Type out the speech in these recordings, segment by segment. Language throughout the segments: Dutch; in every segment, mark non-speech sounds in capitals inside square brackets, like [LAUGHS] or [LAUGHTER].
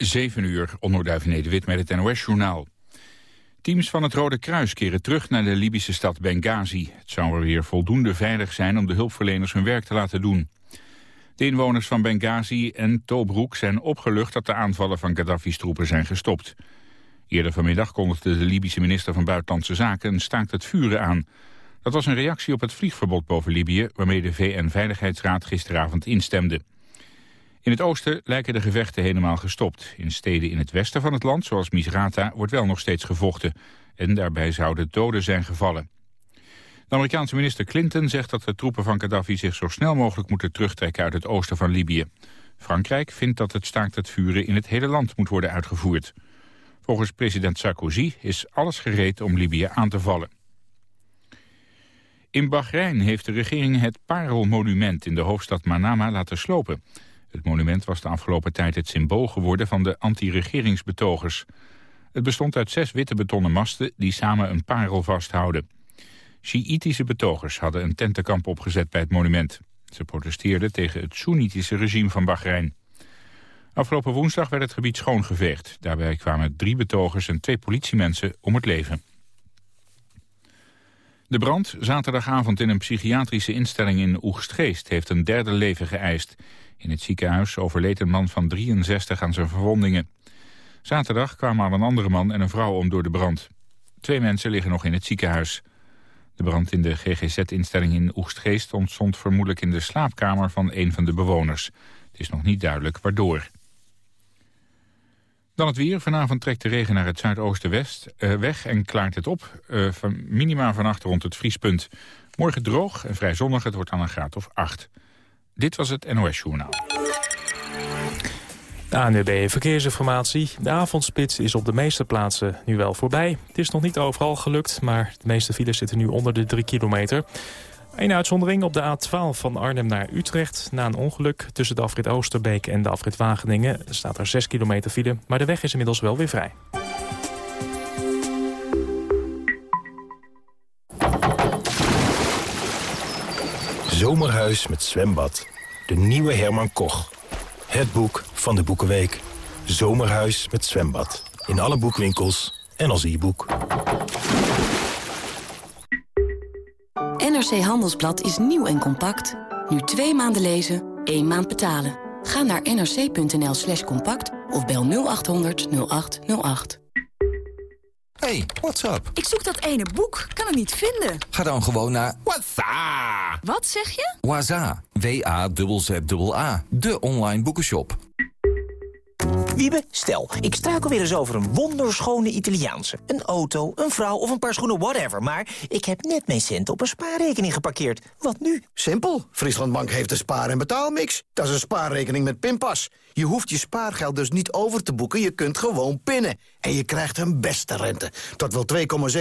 7 uur, onderduif Nederwit met het NOS-journaal. Teams van het Rode Kruis keren terug naar de Libische stad Benghazi. Het zou er weer voldoende veilig zijn om de hulpverleners hun werk te laten doen. De inwoners van Benghazi en Tobruk zijn opgelucht dat de aanvallen van Gaddafi's troepen zijn gestopt. Eerder vanmiddag kondigde de Libische minister van Buitenlandse Zaken een staakt het vuren aan. Dat was een reactie op het vliegverbod boven Libië, waarmee de VN-veiligheidsraad gisteravond instemde. In het oosten lijken de gevechten helemaal gestopt. In steden in het westen van het land, zoals Misrata, wordt wel nog steeds gevochten. En daarbij zouden doden zijn gevallen. De Amerikaanse minister Clinton zegt dat de troepen van Gaddafi zich zo snel mogelijk moeten terugtrekken uit het oosten van Libië. Frankrijk vindt dat het staakt het vuren in het hele land moet worden uitgevoerd. Volgens president Sarkozy is alles gereed om Libië aan te vallen. In Bahrein heeft de regering het Parelmonument in de hoofdstad Manama laten slopen. Het monument was de afgelopen tijd het symbool geworden van de anti-regeringsbetogers. Het bestond uit zes witte betonnen masten die samen een parel vasthouden. Sjiïtische betogers hadden een tentenkamp opgezet bij het monument. Ze protesteerden tegen het Soenitische regime van Bahrein. Afgelopen woensdag werd het gebied schoongeveegd. Daarbij kwamen drie betogers en twee politiemensen om het leven. De brand zaterdagavond in een psychiatrische instelling in Oegstgeest... heeft een derde leven geëist. In het ziekenhuis overleed een man van 63 aan zijn verwondingen. Zaterdag kwamen al een andere man en een vrouw om door de brand. Twee mensen liggen nog in het ziekenhuis. De brand in de GGZ-instelling in Oegstgeest ontstond vermoedelijk in de slaapkamer van een van de bewoners. Het is nog niet duidelijk waardoor. Dan het weer. Vanavond trekt de regen naar het zuidoosten west, uh, weg en klaart het op. Uh, van minima vannacht rond het vriespunt. Morgen droog en vrij zonnig. Het wordt aan een graad of 8. Dit was het NOS Journaal. ANWB Verkeersinformatie. De avondspits is op de meeste plaatsen nu wel voorbij. Het is nog niet overal gelukt, maar de meeste files zitten nu onder de 3 kilometer. Een uitzondering op de A12 van Arnhem naar Utrecht. Na een ongeluk tussen de afrit Oosterbeek en de afrit Wageningen... staat er 6 kilometer file, maar de weg is inmiddels wel weer vrij. Zomerhuis met zwembad. De nieuwe Herman Koch. Het boek van de Boekenweek. Zomerhuis met zwembad. In alle boekwinkels en als e-boek. NRC Handelsblad is nieuw en compact. Nu twee maanden lezen, één maand betalen. Ga naar nrc.nl slash compact of bel 0800 0808. Hey, what's up? Ik zoek dat ene boek, kan het niet vinden. Ga dan gewoon naar Waza. Wat zeg je? Waza. W-A-Z-Z-A. De online boekenshop. Wiebe, stel, ik struikel weer eens over een wonderschone Italiaanse. Een auto, een vrouw of een paar schoenen, whatever. Maar ik heb net mijn centen op een spaarrekening geparkeerd. Wat nu? Simpel. Frieslandbank heeft een spaar- en betaalmix. Dat is een spaarrekening met pinpas. Je hoeft je spaargeld dus niet over te boeken, je kunt gewoon pinnen. En je krijgt een beste rente. Tot wel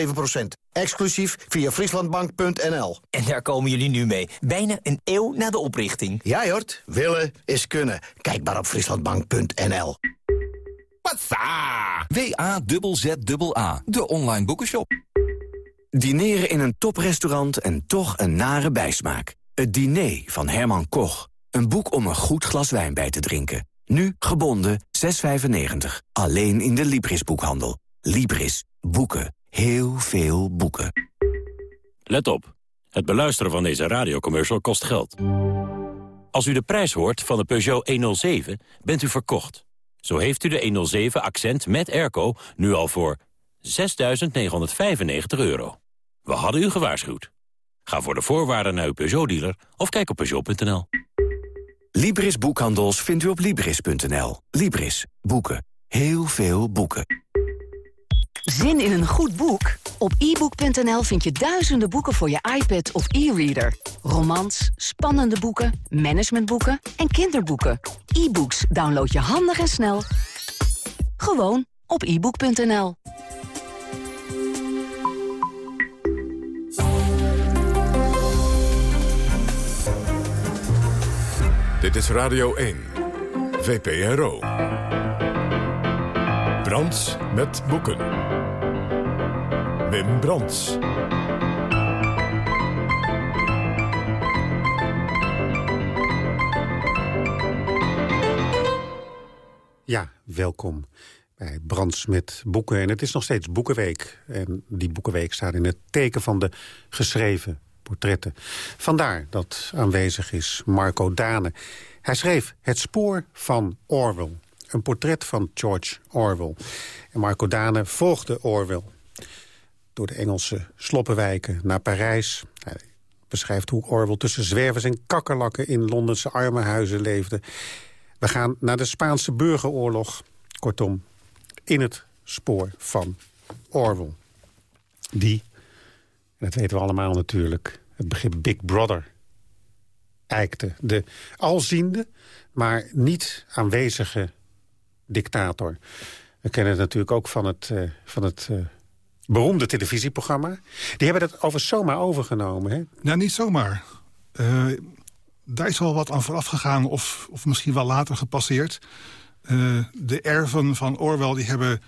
2,7 procent. Exclusief via frieslandbank.nl. En daar komen jullie nu mee. Bijna een eeuw na de oprichting. Ja, Jort. Willen is kunnen. Kijk maar op frieslandbank.nl. Waza. W-A-Z-Z-A. De online boekenshop. Dineren in een toprestaurant en toch een nare bijsmaak. Het diner van Herman Koch. Een boek om een goed glas wijn bij te drinken. Nu gebonden 6,95. Alleen in de Libris-boekhandel. Libris. Boeken. Heel veel boeken. Let op. Het beluisteren van deze radiocommercial kost geld. Als u de prijs hoort van de Peugeot 107, bent u verkocht. Zo heeft u de 107 Accent met airco nu al voor 6.995 euro. We hadden u gewaarschuwd. Ga voor de voorwaarden naar uw Peugeot-dealer of kijk op Peugeot.nl. Libris Boekhandels vindt u op Libris.nl. Libris. Boeken. Heel veel boeken. Zin in een goed boek? Op ebook.nl vind je duizenden boeken voor je iPad of e-reader. Romans, spannende boeken, managementboeken en kinderboeken. E-books download je handig en snel. Gewoon op ebook.nl. Dit is Radio 1, VPRO. Brands met boeken. Wim Brands. Ja, welkom bij Brands met boeken. En het is nog steeds Boekenweek. En die Boekenweek staat in het teken van de geschreven portretten. Vandaar dat aanwezig is Marco Dane. Hij schreef Het spoor van Orwell. Een portret van George Orwell. En Marco Dane volgde Orwell door de Engelse sloppenwijken naar Parijs. Hij beschrijft hoe Orwell tussen zwervers en kakkerlakken... in Londense armenhuizen leefde. We gaan naar de Spaanse burgeroorlog. Kortom, in het spoor van Orwell. Die, dat weten we allemaal natuurlijk, het begrip Big Brother eikte. De alziende, maar niet aanwezige dictator. We kennen het natuurlijk ook van het, uh, van het uh, beroemde televisieprogramma. Die hebben dat over zomaar overgenomen, hè? Nou, niet zomaar. Uh, daar is wel wat aan vooraf gegaan of, of misschien wel later gepasseerd. De erven van Orwell die hebben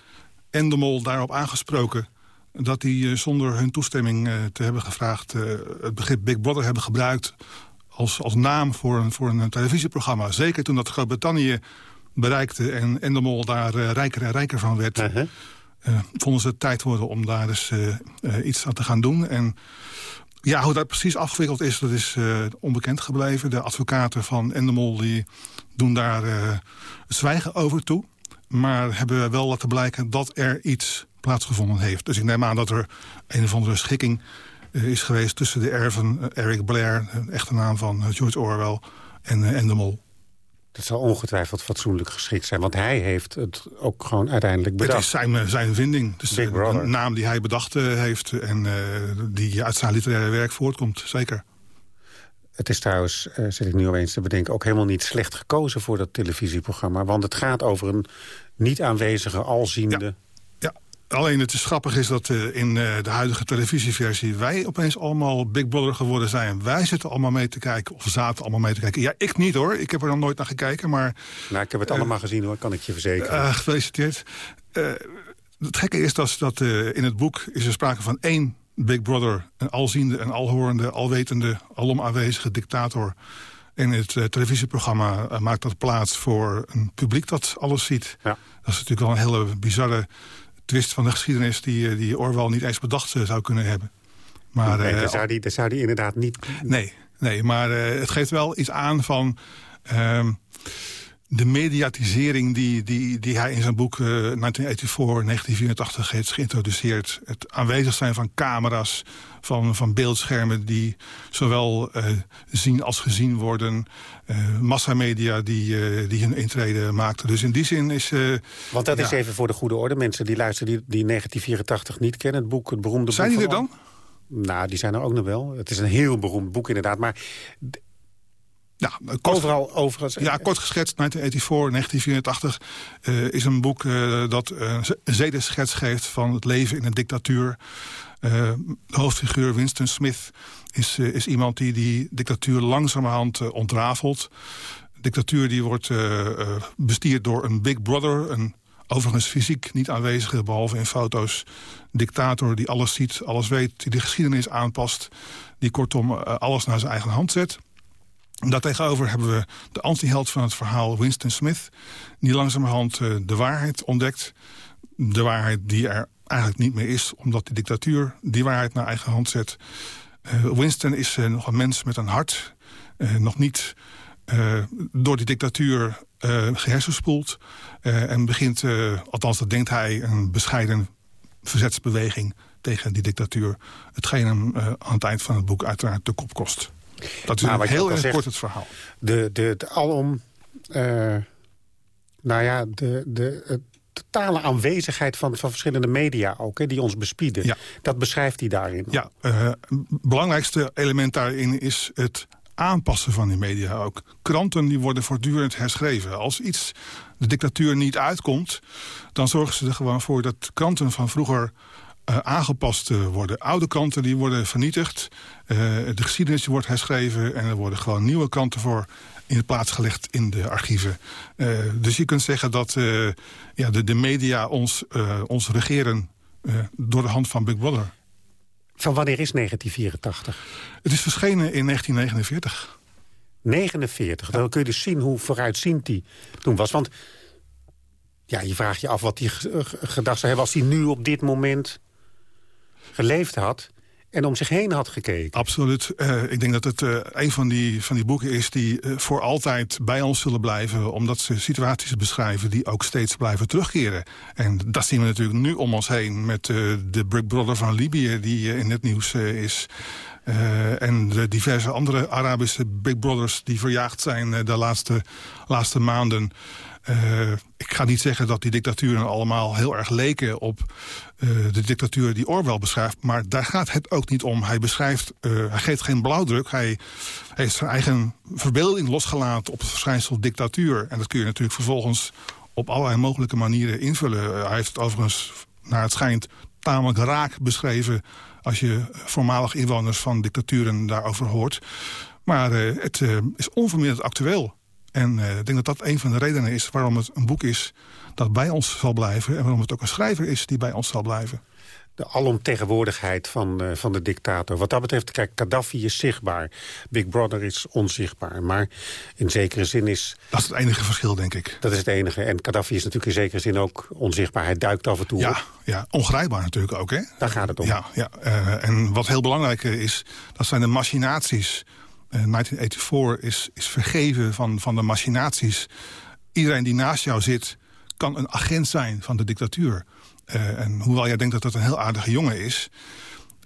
Endemol daarop aangesproken... dat die uh, zonder hun toestemming uh, te hebben gevraagd... het begrip Big Brother hebben gebruikt als, als naam voor een, voor een televisieprogramma. Zeker toen dat Groot-Brittannië bereikte en Endemol daar rijker en rijker van werd... -huh. vonden ze het tijd worden om daar dus iets aan te gaan doen. En ja, hoe dat precies afgewikkeld is, dat is onbekend gebleven. De advocaten van Endemol die doen daar zwijgen over toe. Maar hebben wel laten blijken dat er iets plaatsgevonden heeft. Dus ik neem aan dat er een of andere schikking uh, is geweest... tussen de erven Eric Blair, de echte naam van George Orwell, en Endemol. Dat zal ongetwijfeld fatsoenlijk geschikt zijn. Want hij heeft het ook gewoon uiteindelijk bedacht. Het is zijn, zijn vinding. Dus Big Brother. Een naam die hij bedacht heeft en uh, die uit zijn literaire werk voortkomt. Zeker. Het is trouwens, uh, zit ik nu opeens te bedenken... ook helemaal niet slecht gekozen voor dat televisieprogramma. Want het gaat over een niet aanwezige, alziende... Ja. Alleen het is grappig is dat uh, in uh, de huidige televisieversie... wij opeens allemaal Big Brother geworden zijn. Wij zitten allemaal mee te kijken, of zaten allemaal mee te kijken. Ja, ik niet hoor, ik heb er dan nooit naar gekeken, maar... Nou, ik heb het uh, allemaal gezien hoor, kan ik je verzekeren. gefeliciteerd. het gekke is dat, dat in het boek is er sprake van één Big Brother... een alziende, een alhorende, alwetende, alom aanwezige dictator... En het uh, televisieprogramma uh, maakt dat plaats voor een publiek dat alles ziet. Ja. Dat is natuurlijk wel een hele bizarre twist van de geschiedenis... die, die Orwell niet eens bedacht uh, zou kunnen hebben. Maar, nee, daar, zou die, daar zou die inderdaad niet... Nee, nee maar het geeft wel iets aan van... Um, de mediatisering die, die, die hij in zijn boek uh, 1984, 1984 heeft geïntroduceerd. Het aanwezig zijn van camera's, van, van beeldschermen die zowel uh, zien als gezien worden. Uh, massamedia die, uh, die hun intrede maakten. Dus in die zin is... Want dat ja. is even voor de goede orde. Mensen die luisteren die, die 1984 niet kennen. Het boek, het beroemde zijn boek die er dan? Nou, die zijn er ook nog wel. Het is een heel beroemd boek inderdaad. Maar ja, kort, Overal. Ja, kort geschetst, 1984, 1984 uh, is een boek uh, dat uh, een zedenschets geeft van het leven in een dictatuur. de hoofdfiguur Winston Smith is, is iemand die die dictatuur langzamerhand ontrafelt. De dictatuur die wordt bestierd door een big brother, een overigens fysiek niet aanwezige, behalve in foto's, dictator die alles ziet, alles weet, die de geschiedenis aanpast, die kortom alles naar zijn eigen hand zet. Daartegenover hebben we de antiheld van het verhaal Winston Smith... die langzamerhand uh, de waarheid ontdekt. De waarheid die er eigenlijk niet meer is... omdat de dictatuur die waarheid naar eigen hand zet. Uh, Winston is uh, nog een mens met een hart. nog niet door die dictatuur gehersenspoeld. en begint, althans dat denkt hij... een bescheiden verzetsbeweging tegen die dictatuur. Hetgeen hem aan het eind van het boek uiteraard de kop kost. Dat is nou, heel erg kort het verhaal. De, de, de alom... Uh, nou ja, de, de, totale aanwezigheid van, van verschillende media ook, hè, die ons bespieden. Ja. Dat beschrijft hij daarin. Ja, uh, het belangrijkste element daarin is het aanpassen van die media ook. Kranten die worden voortdurend herschreven. Als iets de dictatuur niet uitkomt... dan zorgen ze er gewoon voor dat kranten van vroeger uh, aangepast uh, worden. Oude kranten die worden vernietigd. Uh, de geschiedenis wordt herschreven. En er worden gewoon nieuwe kranten voor in de plaats gelegd in de archieven. dus je kunt zeggen dat ja, de, de media ons, ons regeren door de hand van Big Brother. Van wanneer is 1984? Het is verschenen in 1949. 49, ja. dan kun je dus zien hoe vooruitziend die toen was. Want ja, je vraagt je af wat hij gedacht zou hebben... als hij nu op dit moment geleefd had en om zich heen had gekeken. Absoluut. Uh, ik denk dat het uh, een van die, van die boeken is die uh, voor altijd bij ons zullen blijven. Omdat ze situaties beschrijven die ook steeds blijven terugkeren. En dat zien we natuurlijk nu om ons heen met de Brick Brother van Libië die in het nieuws is. en de diverse andere Arabische Big Brothers die verjaagd zijn de laatste, laatste maanden. Uh, ik ga niet zeggen dat die dictaturen allemaal heel erg leken op uh, de dictatuur die Orwell beschrijft. Maar daar gaat het ook niet om. Hij beschrijft, uh, hij geeft geen blauwdruk. Hij, hij heeft zijn eigen verbeelding losgelaten op het verschijnsel dictatuur. En dat kun je natuurlijk vervolgens op allerlei mogelijke manieren invullen. hij heeft het overigens, naar het schijnt, tamelijk raak beschreven... als je voormalig inwoners van dictaturen daarover hoort. Maar het is onverminderd actueel. En uh, ik denk dat dat een van de redenen is waarom het een boek is dat bij ons zal blijven. En waarom het ook een schrijver is die bij ons zal blijven. De alomtegenwoordigheid van, uh, van de dictator. Wat dat betreft, kijk, Gaddafi is zichtbaar. Big Brother is onzichtbaar. Maar in zekere zin is... Dat is het enige verschil, denk ik. Dat is het enige. En Gaddafi is natuurlijk in zekere zin ook onzichtbaar. Hij duikt af en toe ja, op. Ja, ongrijpbaar natuurlijk ook, hè? Daar gaat het om. Ja, ja. Uh, en wat heel belangrijk is, dat zijn de machinaties 1984 eh, is, is vergeven van, van de machinaties. Iedereen die naast jou zit kan een agent zijn van de dictatuur. Uh, en hoewel jij denkt dat dat een heel aardige jongen is...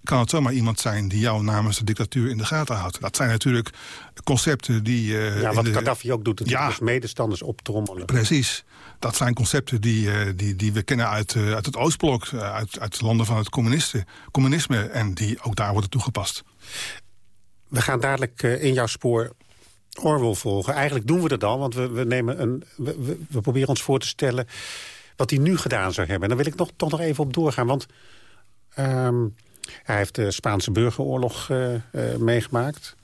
kan het zomaar iemand zijn die jou namens de dictatuur in de gaten houdt. Dat zijn natuurlijk concepten die... Uh, ja, wat de... Gaddafi ook doet, het ja, medestanders optrommelen. Precies. Dat zijn concepten die, uh, die, die we kennen uit, uit het Oostblok... uit, uit landen van het communisme en die ook daar worden toegepast. We gaan dadelijk uh, in jouw spoor Orwell volgen. Eigenlijk doen we dat al, want we, we, nemen een, we, we, proberen ons voor te stellen... wat hij nu gedaan zou hebben. En daar wil ik nog, toch nog even op doorgaan, want... Um, hij heeft de Spaanse burgeroorlog uh, uh, meegemaakt.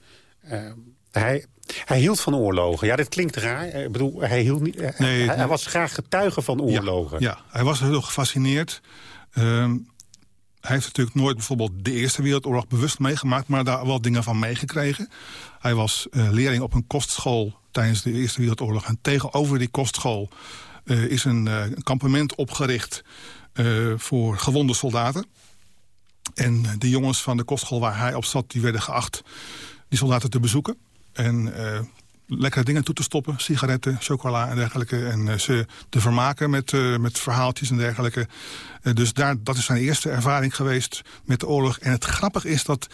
Uh, hij, hij hield van oorlogen. Ja, dit klinkt raar. Ik bedoel, hij, hield niet, nee, hij, nee. hij, was graag getuige van oorlogen. Ja, ja. hij was heel gefascineerd. Um, hij heeft natuurlijk nooit bijvoorbeeld de Eerste Wereldoorlog bewust meegemaakt... maar daar wel dingen van meegekregen. Hij was uh, leerling op een kostschool tijdens de Eerste Wereldoorlog. En tegenover die kostschool uh, is een, uh, kampement opgericht voor gewonde soldaten. En de jongens van de kostschool waar hij op zat... die werden geacht die soldaten te bezoeken. En lekkere dingen toe te stoppen. Sigaretten, chocola en dergelijke. En uh, ze te vermaken met, uh, met verhaaltjes en dergelijke. Uh, dus daar, dat is zijn eerste ervaring geweest met de oorlog. En het grappige is dat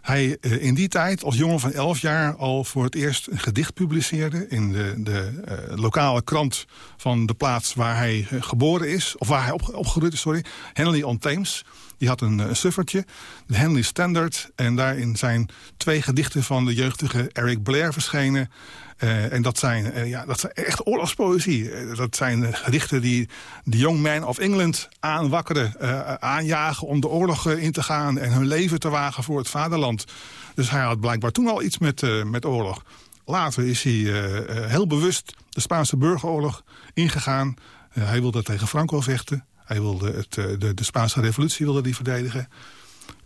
hij in die tijd als jongen van 11 jaar al voor het eerst een gedicht publiceerde... in de, de lokale krant van de plaats waar hij geboren is. Of waar hij op, is, sorry. Henley on Thames. Die had een, een suffertje, de Henley Standard. En daarin zijn twee gedichten van de jeugdige Eric Blair verschenen. Uh, en dat zijn, uh, ja, dat zijn echt oorlogspoëzie. Dat zijn gedichten die de Young Men of England aanwakkeren, aanjagen om de oorlog in te gaan en hun leven te wagen voor het vaderland. Dus hij had blijkbaar toen al iets met, met oorlog. Later is hij heel bewust de Spaanse burgeroorlog ingegaan. hij wilde tegen Franco vechten. Hij wilde het, de, de Spaanse revolutie wilde die verdedigen.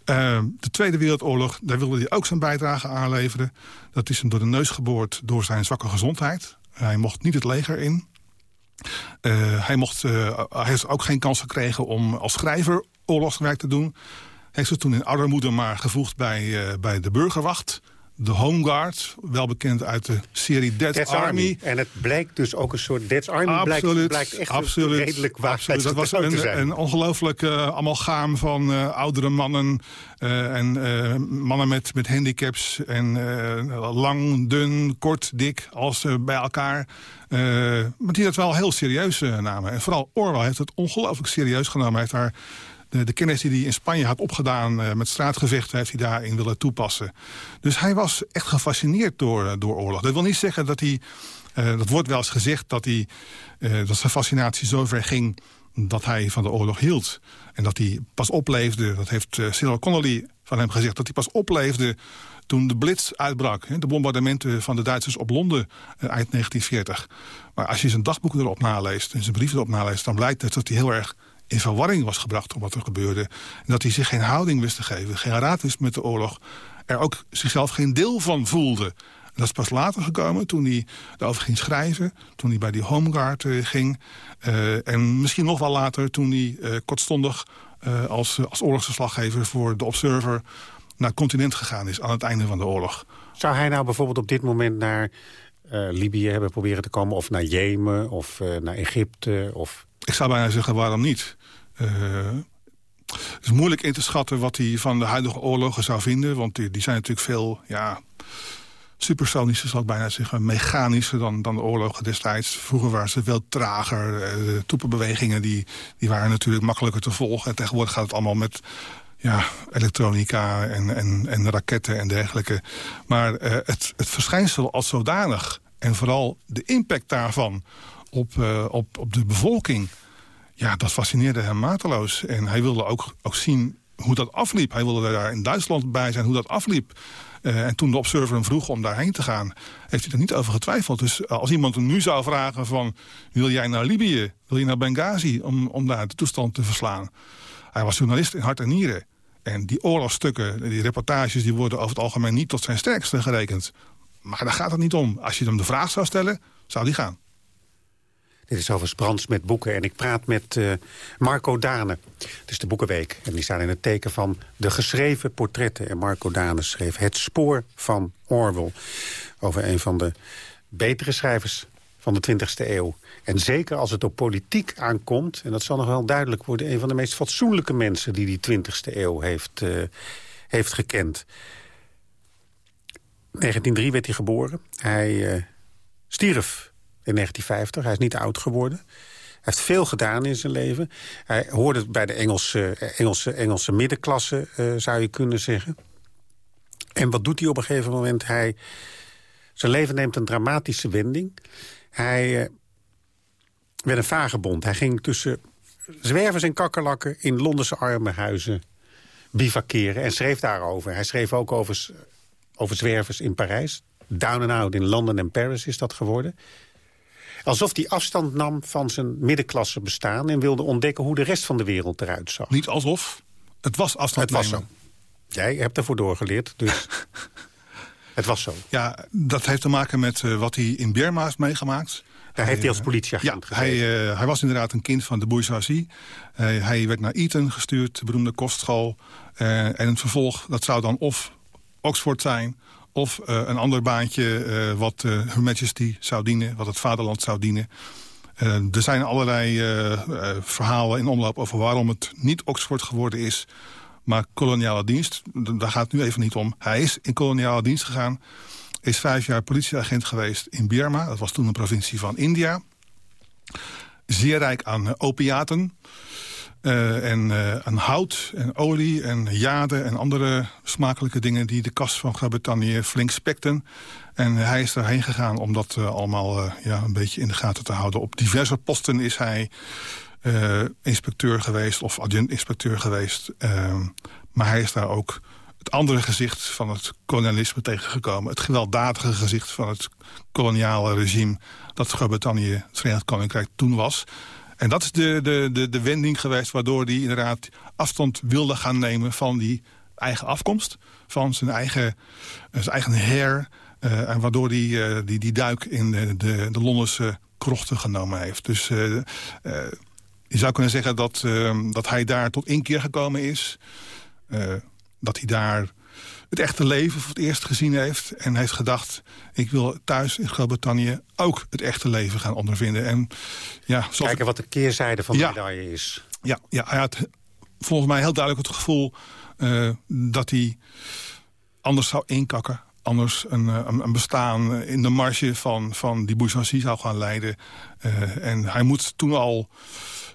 Uh, de Tweede Wereldoorlog, daar wilde hij ook zijn bijdrage aanleveren. Dat is hem door de neus geboord door zijn zwakke gezondheid. Hij mocht niet het leger in. Uh, hij, mocht, uh, hij heeft ook geen kans gekregen om als schrijver oorlogswerk te doen. Hij heeft zich toen in armoede maar gevoegd bij, bij de burgerwacht de Home Guard, wel bekend uit de serie Dead Army. Army. En het blijkt dus ook een soort Dead Army. Absoluut, blijkt, blijkt echt absoluut, redelijk. Absoluut. Dat was een, een ongelooflijk uh, amalgaam van uh, oudere mannen... Uh, en mannen met, met handicaps. En lang, dun, kort, dik, als bij elkaar. maar die dat wel heel serieus namen. En vooral Orwell heeft het ongelooflijk serieus genomen. Hij heeft daar de, de, kennis die hij in Spanje had opgedaan uh, met straatgevechten... heeft hij daarin willen toepassen. Dus hij was echt gefascineerd door, uh, door oorlog. Dat wil niet zeggen dat hij... Dat wordt wel eens gezegd dat, hij, dat zijn fascinatie zo ver ging... dat hij van de oorlog hield. En dat hij pas opleefde, dat heeft Cyril Connolly van hem gezegd... dat hij pas opleefde toen de blitz uitbrak. De bombardementen van de Duitsers op Londen eind 1940. Maar als je zijn dagboeken erop naleest en zijn brieven erop naleest... dan blijkt dat hij heel erg in verwarring was gebracht om wat er gebeurde. Dat hij zich geen houding wist te geven, geen raad wist met de oorlog. Er ook zichzelf geen deel van voelde. dat is pas later gekomen toen hij erover ging schrijven. Toen hij bij die Homeguard ging. en misschien nog wel later toen hij kortstondig als, als oorlogsverslaggever voor de Observer naar het continent gegaan is aan het einde van de oorlog. Zou hij nou bijvoorbeeld op dit moment naar Libië hebben proberen te komen... of naar Jemen of naar Egypte? Of... Ik zou bijna zeggen, waarom niet? het is moeilijk in te schatten wat hij van de huidige oorlogen zou vinden. Want die, zijn natuurlijk veel ja, supersonischer, zal ik bijna zeggen. Mechanischer dan, dan de oorlogen destijds. Vroeger waren ze veel trager. Eh, de troepenbewegingen die, die waren natuurlijk makkelijker te volgen. En tegenwoordig gaat het allemaal met ja, elektronica en, en, en raketten en dergelijke. Maar uh, het, het verschijnsel als zodanig... en vooral de impact daarvan op, uh, op, op de bevolking ja, dat fascineerde hem mateloos. En hij wilde ook, ook zien hoe dat afliep. Hij wilde daar in Duitsland bij zijn hoe dat afliep. Uh, en toen de Observer hem vroeg om daarheen te gaan... heeft hij er niet over getwijfeld. Dus als iemand hem nu zou vragen van... wil jij naar Libië, wil je naar Benghazi... om, om daar de toestand te verslaan? Hij was journalist in hart en nieren. En die oorlogsstukken, die reportages... die worden over het algemeen niet tot zijn sterkste gerekend. Maar daar gaat het niet om. Als je hem de vraag zou stellen, zou die gaan. Dit is overigens Brands met boeken en ik praat met uh, Marco Dane. Het is de Boekenweek en die staan in het teken van de geschreven portretten. En Marco Dane schreef Het spoor van Orwell. Over een van de betere schrijvers van de 20e eeuw. En zeker als het op politiek aankomt, en dat zal nog wel duidelijk worden... een van de meest fatsoenlijke mensen die die 20e eeuw heeft, uh, heeft gekend. 1903 werd hij geboren. Hij uh, stierf in 1950. Hij is niet oud geworden. Hij heeft veel gedaan in zijn leven. Hij hoorde bij de Engelse, Engelse, Engelse middenklasse, uh, zou je kunnen zeggen. En wat doet hij op een gegeven moment? Hij, zijn leven neemt een dramatische wending. Hij uh, werd een vagebond. Hij ging tussen zwervers en kakkerlakken in Londense armenhuizen bivakeren en schreef daarover. Hij schreef ook over, over zwervers in Parijs. Down and Out in Londen en Paris is dat geworden. Alsof hij afstand nam van zijn middenklasse bestaan... en wilde ontdekken hoe de rest van de wereld eruit zag. Niet alsof, het was afstand Het was zo. Jij hebt ervoor doorgeleerd, dus... [LAUGHS] het was zo. Ja, dat heeft te maken met uh, wat hij in Burma heeft meegemaakt. Daar heeft hij als politieagent ja, hij, uh, hij, was inderdaad een kind van de bourgeoisie. Uh, hij werd naar Eton gestuurd, de beroemde kostschool. en het vervolg, dat zou dan of Oxford zijn of uh, een ander baantje uh, wat uh, Her Majesty zou dienen, wat het vaderland zou dienen. er zijn allerlei verhalen in omloop over waarom het niet Oxford geworden is... maar koloniale dienst, daar gaat het nu even niet om. Hij is in koloniale dienst gegaan, is vijf jaar politieagent geweest in Burma. Dat was toen een provincie van India. Zeer rijk aan opiaten... Uh, en uh, aan hout en olie en jade en andere smakelijke dingen... die de kast van Groot-Brittannië flink spekten. En hij is daarheen gegaan om dat uh, allemaal ja, een beetje in de gaten te houden. Op diverse posten is hij inspecteur geweest of adjunct-inspecteur geweest. Ehm, maar hij is daar ook het andere gezicht van het kolonialisme tegengekomen. Het gewelddadige gezicht van het koloniale regime... dat Groot-Brittannië, het Verenigd Koninkrijk, toen was... En dat is de, de, de, de wending geweest waardoor hij inderdaad afstand wilde gaan nemen van die eigen afkomst. Van zijn eigen, zijn eigen her. Uh, en waardoor hij uh, die, die duik in de, de, de Londense krochten genomen heeft. Dus je zou kunnen zeggen dat, dat hij daar tot inkeer gekomen is. dat hij daar het echte leven voor het eerst gezien heeft. En heeft gedacht, ik wil thuis in Groot-Brittannië ook het echte leven gaan ondervinden. En, ja, Kijken wat de keerzijde van de ja, medaille is. Ja, ja, hij had volgens mij heel duidelijk het gevoel uh, dat hij anders zou inkakken anders een, een, een, bestaan in de marge van, van die bourgeoisie zou gaan leiden. Uh, en hij moet toen al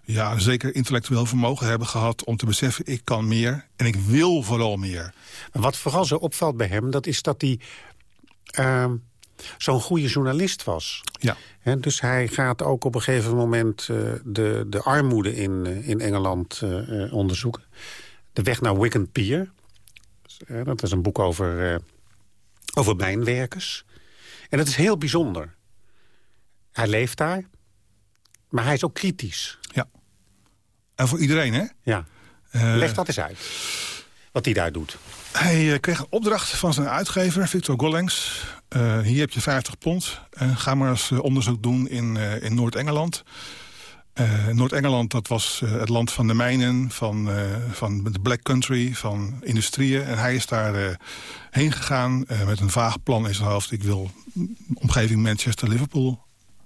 ja, zeker intellectueel vermogen hebben gehad... om te beseffen, ik kan meer en ik wil vooral meer. Wat vooral zo opvalt bij hem, dat is dat hij... Uh, zo'n goede journalist was. Ja. He, dus hij gaat ook op een gegeven moment uh, de, de armoede in, uh, in Engeland uh, onderzoeken. De weg naar Wigan Pier. dat is een boek over, over mijnwerkers. En dat is heel bijzonder. Hij leeft daar, maar hij is ook kritisch. Ja. En voor iedereen, hè? Ja. Leg dat eens uit. wat hij daar doet. Hij kreeg een opdracht van zijn uitgever, Victor Gollings. hier heb je 50 pond. ga maar eens onderzoek doen in, in Noord-Engeland. Noord-Engeland, dat was het land van de mijnen, van, van de Black Country, van industrieën. En hij is daar heen gegaan met een vaag plan in zijn hoofd. Ik wil omgeving Manchester-Liverpool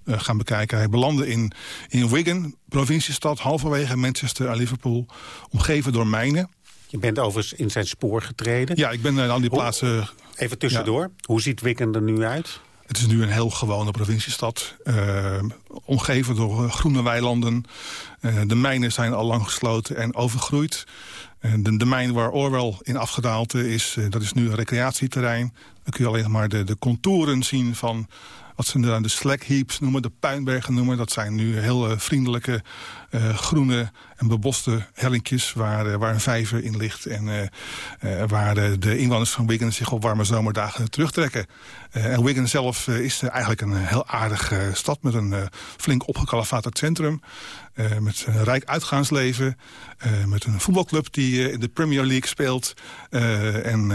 uh, gaan bekijken. Hij belandde in, in Wigan, provinciestad, halverwege Manchester en Liverpool. Omgeven door mijnen. Je bent overigens in zijn spoor getreden. Ja, ik ben uh, aan die plaatsen... Even tussendoor, hoe ziet Wigan er nu uit? Het is nu een heel gewone provinciestad. Uh, omgeven door groene weilanden. de mijnen zijn al lang gesloten en overgroeid. De, de, mijn waar Orwell in afgedaald is, dat is nu een recreatieterrein. Dan kun je alleen maar de, de contouren zien van wat ze dan de slack heaps noemen, de puinbergen noemen. Dat zijn nu heel uh, vriendelijke uh, groene en beboste hellinkjes waar, uh, waar een vijver in ligt. En waar de inwoners van Wigan zich op warme zomerdagen terugtrekken. en Wigan zelf is eigenlijk een heel aardige stad met een flink opgekalefaterd centrum. met een rijk uitgaansleven. met een voetbalclub die in de Premier League speelt. en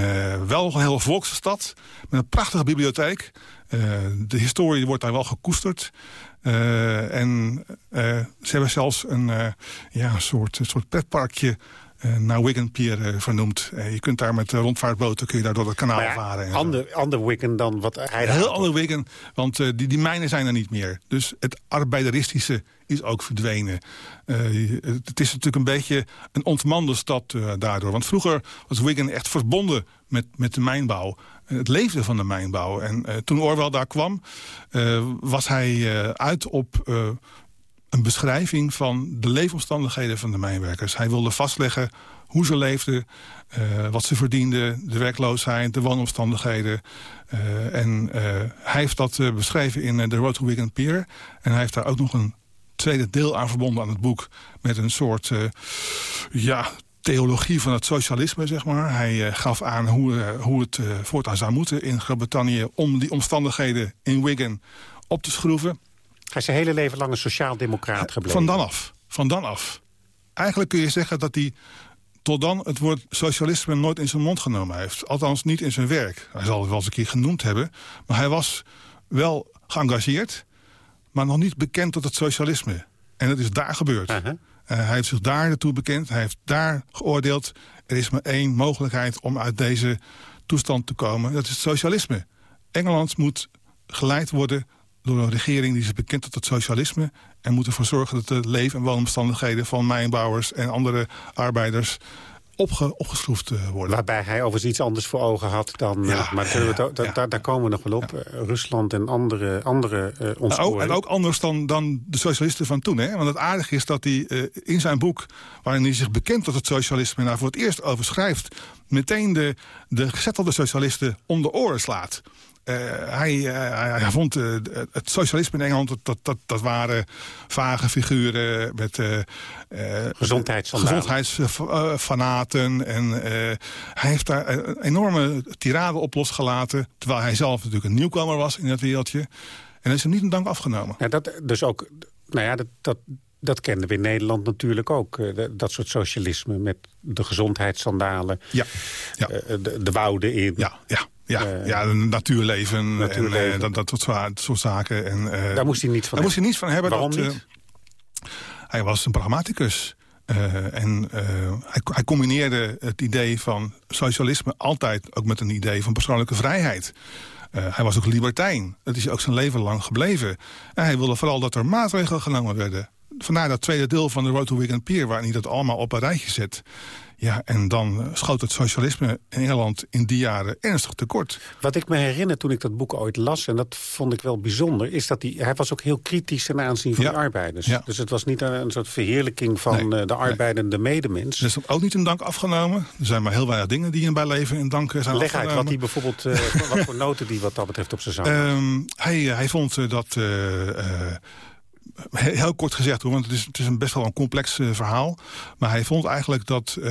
wel een heel volkse stad. Met een prachtige bibliotheek. Uh, de historie wordt daar wel gekoesterd. Uh, en uh, ze hebben zelfs een ja, soort, soort pretparkje naar Wigan Pier vernoemd. je kunt daar met rondvaartboten kun je daar door het kanaal ja, varen. Ander, ander Wigan dan wat hij Heel ander Wigan, want die, die mijnen zijn er niet meer. Dus het arbeideristische is ook verdwenen. het is natuurlijk een beetje een ontmande stad daardoor. Want vroeger was Wigan echt verbonden met, met de mijnbouw het leefde van de mijnbouw. En toen Orwell daar kwam, was hij uit op een beschrijving van de leefomstandigheden van de mijnwerkers. Hij wilde vastleggen hoe ze leefden, wat ze verdienden, de werkloosheid, de woonomstandigheden. en hij heeft dat beschreven in The Road to Wigan Pier. En hij heeft daar ook nog een tweede deel aan verbonden aan het boek... met een soort ja, theologie van het socialisme, zeg maar. Hij gaf aan hoe, hoe het voortaan zou moeten in Groot-Brittannië... om die omstandigheden in Wigan op te schroeven. Hij is zijn hele leven lang een sociaal-democraat gebleven. Van dan af. Van dan af. Eigenlijk kun je zeggen dat hij tot dan het woord socialisme nooit in zijn mond genomen heeft. Althans niet in zijn werk. Hij zal het wel eens een keer genoemd hebben. Maar hij was wel geëngageerd, maar nog niet bekend tot het socialisme. En het is daar gebeurd. -huh. Uh, hij heeft zich daar naartoe bekend. Hij heeft daar geoordeeld. Er is maar één mogelijkheid om uit deze toestand te komen. Dat is het socialisme. Engeland moet geleid worden door een regering die zich bekend tot het socialisme... en moet ervoor zorgen dat de leef- en woonomstandigheden van mijnbouwers en andere arbeiders opge, opgeschroefd eh, worden. Waarbij hij overigens iets anders voor ogen had dan... Ja, uh, maar we ja. daar, daar, komen we nog wel op. Ja. Rusland en andere, andere uh. En ook anders dan, dan de socialisten van toen. Hè? Want het aardige is dat hij in zijn boek... waarin hij zich bekend tot het socialisme... nou voor het eerst over schrijft... meteen de, de gezettelde socialisten om de oren slaat. Uh, hij, uh, hij, vond uh, het socialisme in Engeland, dat, dat, dat waren vage figuren met gezondheidsfanaten. en hij heeft daar een enorme tirade op losgelaten, terwijl hij zelf natuurlijk een nieuwkomer was in dat wereldje. En dat is hem niet een dank afgenomen. Ja, dat, dus ook, nou ja, dat, dat, dat kenden we in Nederland natuurlijk ook. dat soort socialisme met de gezondheidssandalen. Ja. ja. De, de wouden in. Ja, ja. Ja, uh, ja natuurleven, natuurleven. En, uh, dat, dat, dat, soort zaken. En, uh, daar moest hij niets van daar hebben. moest hij niets van hebben. Waarom dat, niet? hij was een pragmaticus. en hij, hij, combineerde het idee van socialisme altijd ook met een idee van persoonlijke vrijheid. hij was ook libertijn. Dat is ook zijn leven lang gebleven. En hij wilde vooral dat er maatregelen genomen werden. Vandaar dat tweede deel van de Road to Wigan Pier... waarin hij dat allemaal op een rijtje zet. Ja, en dan schoot het socialisme in Engeland in die jaren ernstig tekort. Wat ik me herinner toen ik dat boek ooit las, en dat vond ik wel bijzonder... is dat hij, hij was ook heel kritisch ten aanzien van ja. de arbeiders. Ja. Dus het was niet een, een soort verheerlijking van Nee, uh, de arbeidende medemens. Er is ook niet een dank afgenomen. Er zijn maar heel weinig dingen die hem bij leven in dank zijn Leg uit wat hij bijvoorbeeld, uh, wat voor [LAUGHS] noten die wat dat betreft op zijn zang. Um, hij, hij vond uh, dat... Uh, heel kort gezegd want het is, het is een best wel een complex uh, verhaal. Maar hij vond eigenlijk dat uh,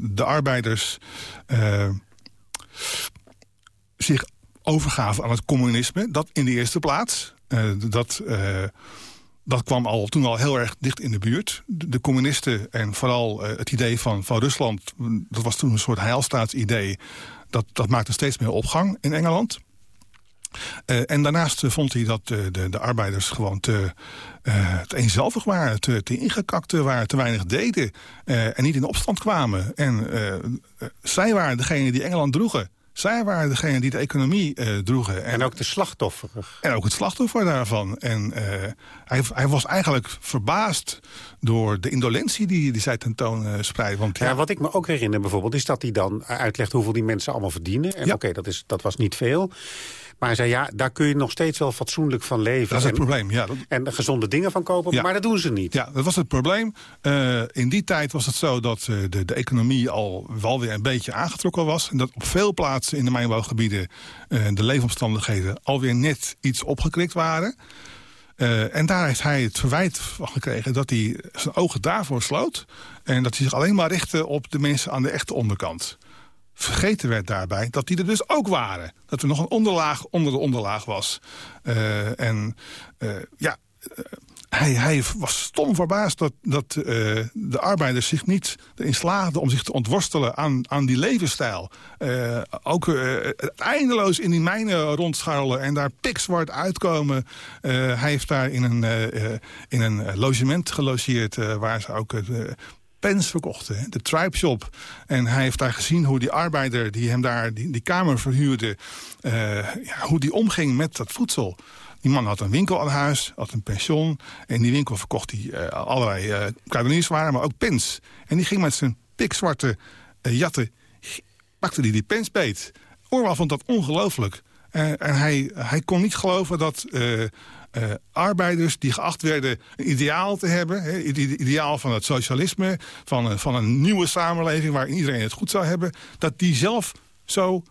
de arbeiders zich overgaven aan het communisme. Dat in de eerste plaats. dat dat kwam al, toen al heel erg dicht in de buurt. De, communisten en vooral het idee van, van Rusland... dat was toen een soort heilstaatsidee... dat, dat maakte steeds meer opgang in Engeland. En daarnaast vond hij dat de, de, de arbeiders gewoon te, te eenzelvig waren... te, te ingekakte waren, te weinig deden... en niet in opstand kwamen. En zij waren degene die Engeland droegen. Zij waren degene die de economie uh, droegen. En, en, ook de slachtoffer. En ook het slachtoffer daarvan. En uh, hij, hij, was eigenlijk verbaasd door de indolentie die, die zij tentoon uh, spreidde. Want, ja, wat ik me ook herinner bijvoorbeeld... is dat hij dan uitlegt hoeveel die mensen allemaal verdienen. En ja. oké, okay, dat, dat was niet veel. Maar hij zei, ja, daar kun je nog steeds wel fatsoenlijk van leven. Dat is het en, probleem, ja. En gezonde dingen van kopen, ja. maar dat doen ze niet. Ja, dat was het probleem. Uh, in die tijd was het zo dat uh, de, de economie al wel weer een beetje aangetrokken was. En dat op veel plaatsen in de mijnbouwgebieden uh, de leefomstandigheden alweer net iets opgekrikt waren. en daar heeft hij het verwijt van gekregen dat hij zijn ogen daarvoor sloot. En dat hij zich alleen maar richtte op de mensen aan de echte onderkant. Vergeten werd daarbij dat die er dus ook waren. Dat er nog een onderlaag onder de onderlaag was. Uh, en uh, ja, uh, hij, hij, was stom verbaasd dat, dat de arbeiders zich niet erin slaagden... om zich te ontworstelen aan, aan die levensstijl. ook eindeloos in die mijnen rondscharrelen en daar pikzwart uitkomen. hij heeft daar in een, in een logement gelogeerd... waar ze ook pens verkochten, de Tribe Shop. En hij heeft daar gezien hoe die arbeider die hem daar die, die kamer verhuurde... Uh, ja, hoe die omging met dat voedsel. Die man had een winkel aan huis, had een pension. En die winkel verkocht hij uh, allerlei uh, kruidenierswaren, maar ook pens. En die ging met zijn pikzwarte jatten, pakte hij die pens beet. Orwell vond dat ongelooflijk. en hij, hij kon niet geloven dat uh, arbeiders die geacht werden een ideaal te hebben. Het ideaal van het socialisme, van een, van een nieuwe samenleving... waarin iedereen het goed zou hebben, dat die zelf zo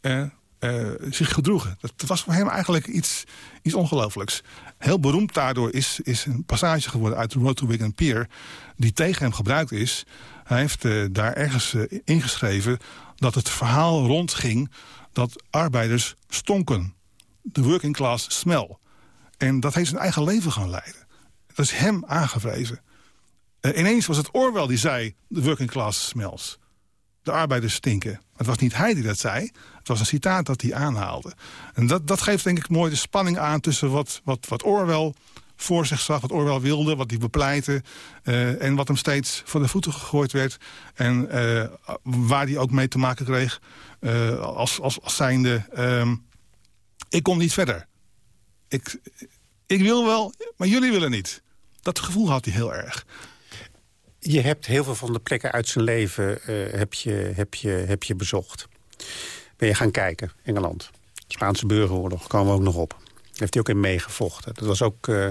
uh, uh, zich gedroegen. Dat was voor hem eigenlijk iets, iets ongelooflijks. Heel beroemd daardoor is, is een passage geworden uit Road to Wigan Pier... die tegen hem gebruikt is. Hij heeft daar ergens ingeschreven dat het verhaal rondging... dat arbeiders stonken. De working class smell. En dat heeft zijn eigen leven gaan leiden. Dat is hem aangevreven. Uh, ineens was het Orwell die zei... de working class smells. De arbeiders stinken. Het was niet hij die dat zei. Het was een citaat dat hij aanhaalde. En dat, dat geeft denk ik mooi de spanning aan... tussen wat, wat, wat Orwell voor zich zag, wat Orwell wilde, wat hij bepleitte... Uh, en wat hem steeds voor de voeten gegooid werd. En uh, waar hij ook mee te maken kreeg als, als, als zijnde... Um, ik kom niet verder. Ik, ik wil wel, maar jullie willen niet. Dat gevoel had hij heel erg. Je hebt heel veel van de plekken uit zijn leven uh, heb je, heb je, heb je bezocht. Ben je gaan kijken, Engeland. Spaanse burgeroorlog, komen we ook nog op. Heeft hij ook in meegevochten. Dat was ook uh,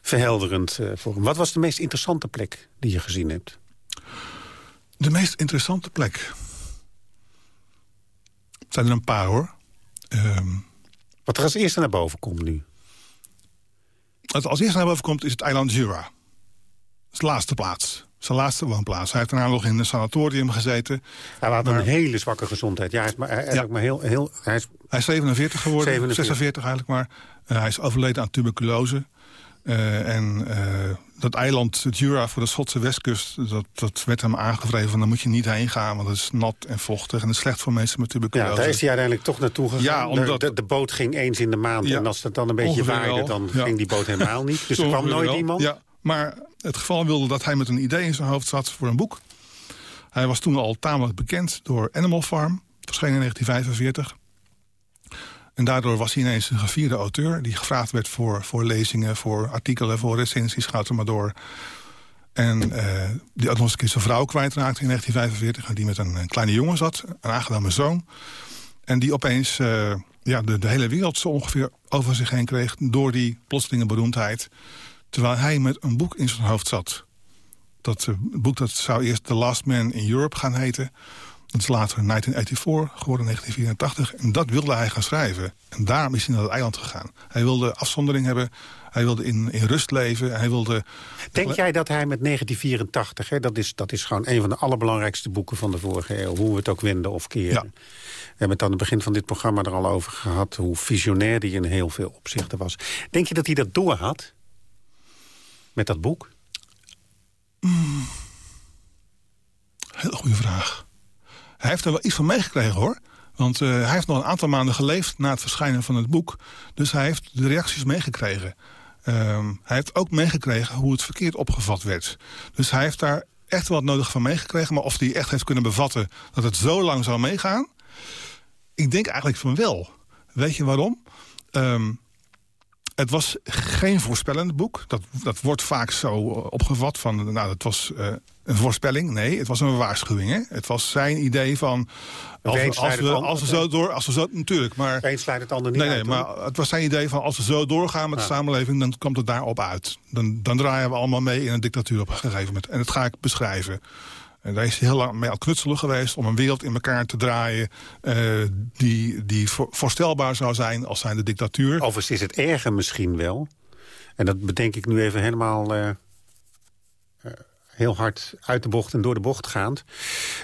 verhelderend uh, voor hem. Wat was de meest interessante plek die je gezien hebt? De meest interessante plek? Het zijn er een paar, hoor. Um... Wat er als eerste naar boven komt nu? Wat als eerste naar boven komt is het eiland Jura. Dat is de laatste plaats. Zijn laatste woonplaats. Hij heeft daarna nog in een sanatorium gezeten. Hij had een hele zwakke gezondheid. Ja, hij is maar, hij, ja. maar heel, heel, hij, is, hij is 47 geworden, 47. 46 eigenlijk maar. Uh, hij is overleden aan tuberculose. Uh, en uh, dat eiland, het Jura voor de Schotse westkust... Dat, dat werd hem aangevreven van daar moet je niet heen gaan... want het is nat en vochtig en het is slecht voor mensen met tuberculose. Ja, daar is hij uiteindelijk toch naartoe gegaan. Ja, omdat... de, de, boot ging eens in de maand ja, en als het dan een beetje waaide... dan ja. ging die boot helemaal niet. Dus er kwam nooit wel. iemand. Ja, maar het geval wilde dat hij met een idee in zijn hoofd zat voor een boek. Hij was toen al tamelijk bekend door Animal Farm. Het verscheen in 1945. En daardoor was hij ineens een gevierde auteur... die gevraagd werd voor, voor lezingen, voor artikelen, voor recensies. Gaat er maar door. En uh, die had nog een zijn vrouw kwijtraakte in 1945... en die met een, kleine jongen zat, een aangenomen zoon. En die opeens uh, ja, de, hele wereld zo ongeveer over zich heen kreeg... door die plotselinge beroemdheid. Terwijl hij met een boek in zijn hoofd zat. Dat uh, boek dat zou eerst The Last Man in Europe gaan heten... Dat is later 1984 geworden, 1984. En dat wilde hij gaan schrijven. En daarom is hij naar het eiland gegaan. Hij wilde afzondering hebben. Hij wilde in, in rust leven. Hij wilde... Denk jij dat hij met 1984... Hè, dat, is, dat is gewoon een van de allerbelangrijkste boeken van de vorige eeuw... hoe we het ook wenden of keren. Ja. We hebben het aan het begin van dit programma er al over gehad... hoe visionair hij in heel veel opzichten was. Denk je dat hij dat doorhad? met dat boek? Mm. Hele goede vraag. Hij heeft er wel iets van meegekregen hoor. Want uh, hij heeft nog een aantal maanden geleefd na het verschijnen van het boek. Dus hij heeft de reacties meegekregen. Um, hij heeft ook meegekregen hoe het verkeerd opgevat werd. Dus hij heeft daar echt wat nodig van meegekregen. Maar of hij echt heeft kunnen bevatten dat het zo lang zou meegaan... ik denk eigenlijk van wel. Weet je waarom? Um, het was geen voorspellend boek. Dat, dat wordt vaak zo opgevat van, nou, dat was uh, een voorspelling. Nee, het was een waarschuwing. Hè? Het was zijn idee van, als, we, als, we, als we zo door, als we zo, natuurlijk, maar... Eén sluit het ander niet nee, uit, Nee, maar het was zijn idee van, als we zo doorgaan met de samenleving, dan komt het daarop uit. Dan, dan draaien we allemaal mee in een dictatuur op een gegeven moment. En dat ga ik beschrijven. En daar is hij heel lang mee al knutselen geweest om een wereld in elkaar te draaien... Uh, die, die voorstelbaar zou zijn als zijn de dictatuur. Overigens is het erger misschien wel. En dat bedenk ik nu even helemaal... Uh, uh, heel hard uit de bocht en door de bocht gaand...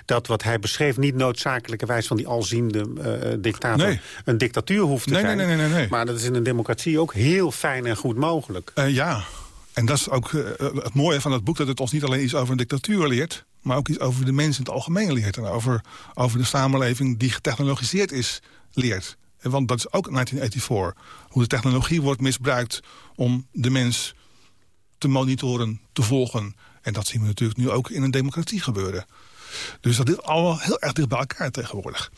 dat wat hij beschreef niet noodzakelijkerwijs van die alziende uh, dictator... Nee. een dictatuur hoeft te nee, zijn. Nee, nee, nee, nee, Maar dat is in een democratie ook heel fijn en goed mogelijk. Ja, en dat is ook het mooie van het boek... dat het ons niet alleen iets over een dictatuur leert... maar ook iets over de mensen in het algemeen leert. En over, over de samenleving die getechnologiseerd is, leert. Want dat is ook 1984. Hoe de technologie wordt misbruikt om de mens te monitoren, te volgen. En dat zien we natuurlijk nu ook in een democratie gebeuren. Dus dat is allemaal heel erg dicht bij elkaar tegenwoordig.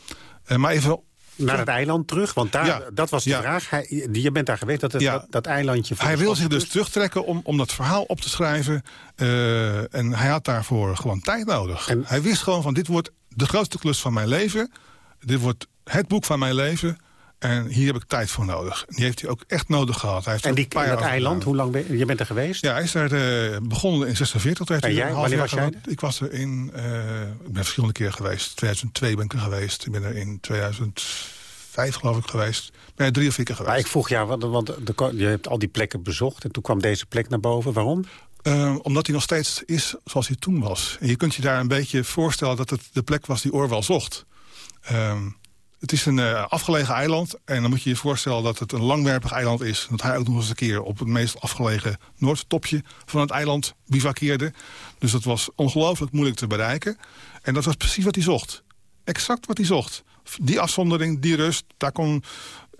Uh, maar even naar het eiland terug? Want daar, ja, dat was de ja. vraag. Hij, je bent daar geweest, dat, het, Ja. dat, dat eilandje... Hij wil zich dus terugtrekken om, om dat verhaal op te schrijven. Uh, en hij had daarvoor gewoon tijd nodig. En hij wist gewoon van dit wordt de grootste klus van mijn leven. Dit wordt het boek van mijn leven. En hier heb ik tijd voor nodig. Die heeft hij ook echt nodig gehad. Hij heeft En die, een paar dat jaar eiland, hoe lang ben je, je bent er geweest? Ja, hij is daar uh, begonnen in 46. Toen En jij? een Wanneer was jij. Ik was er in... Uh, ik ben verschillende keren geweest. 2002 ben ik er geweest. Ik ben er in 2005 geloof ik geweest. Ben er drie of vier keer geweest. Maar ik vroeg jou, want, want de, je hebt al die plekken bezocht... en toen kwam deze plek naar boven. Waarom? Uh, omdat hij nog steeds is zoals hij toen was. En je kunt je daar een beetje voorstellen dat het de plek was die Orwell zocht. Um, het is een uh, afgelegen eiland. En dan moet je je voorstellen dat het een langwerpig eiland is. Dat hij ook nog eens een keer op het meest afgelegen noordtopje van het eiland bivakkeerde. Dus dat was ongelooflijk moeilijk te bereiken. En dat was precies wat hij zocht. Exact wat hij zocht. Die afzondering, die rust, daar kon...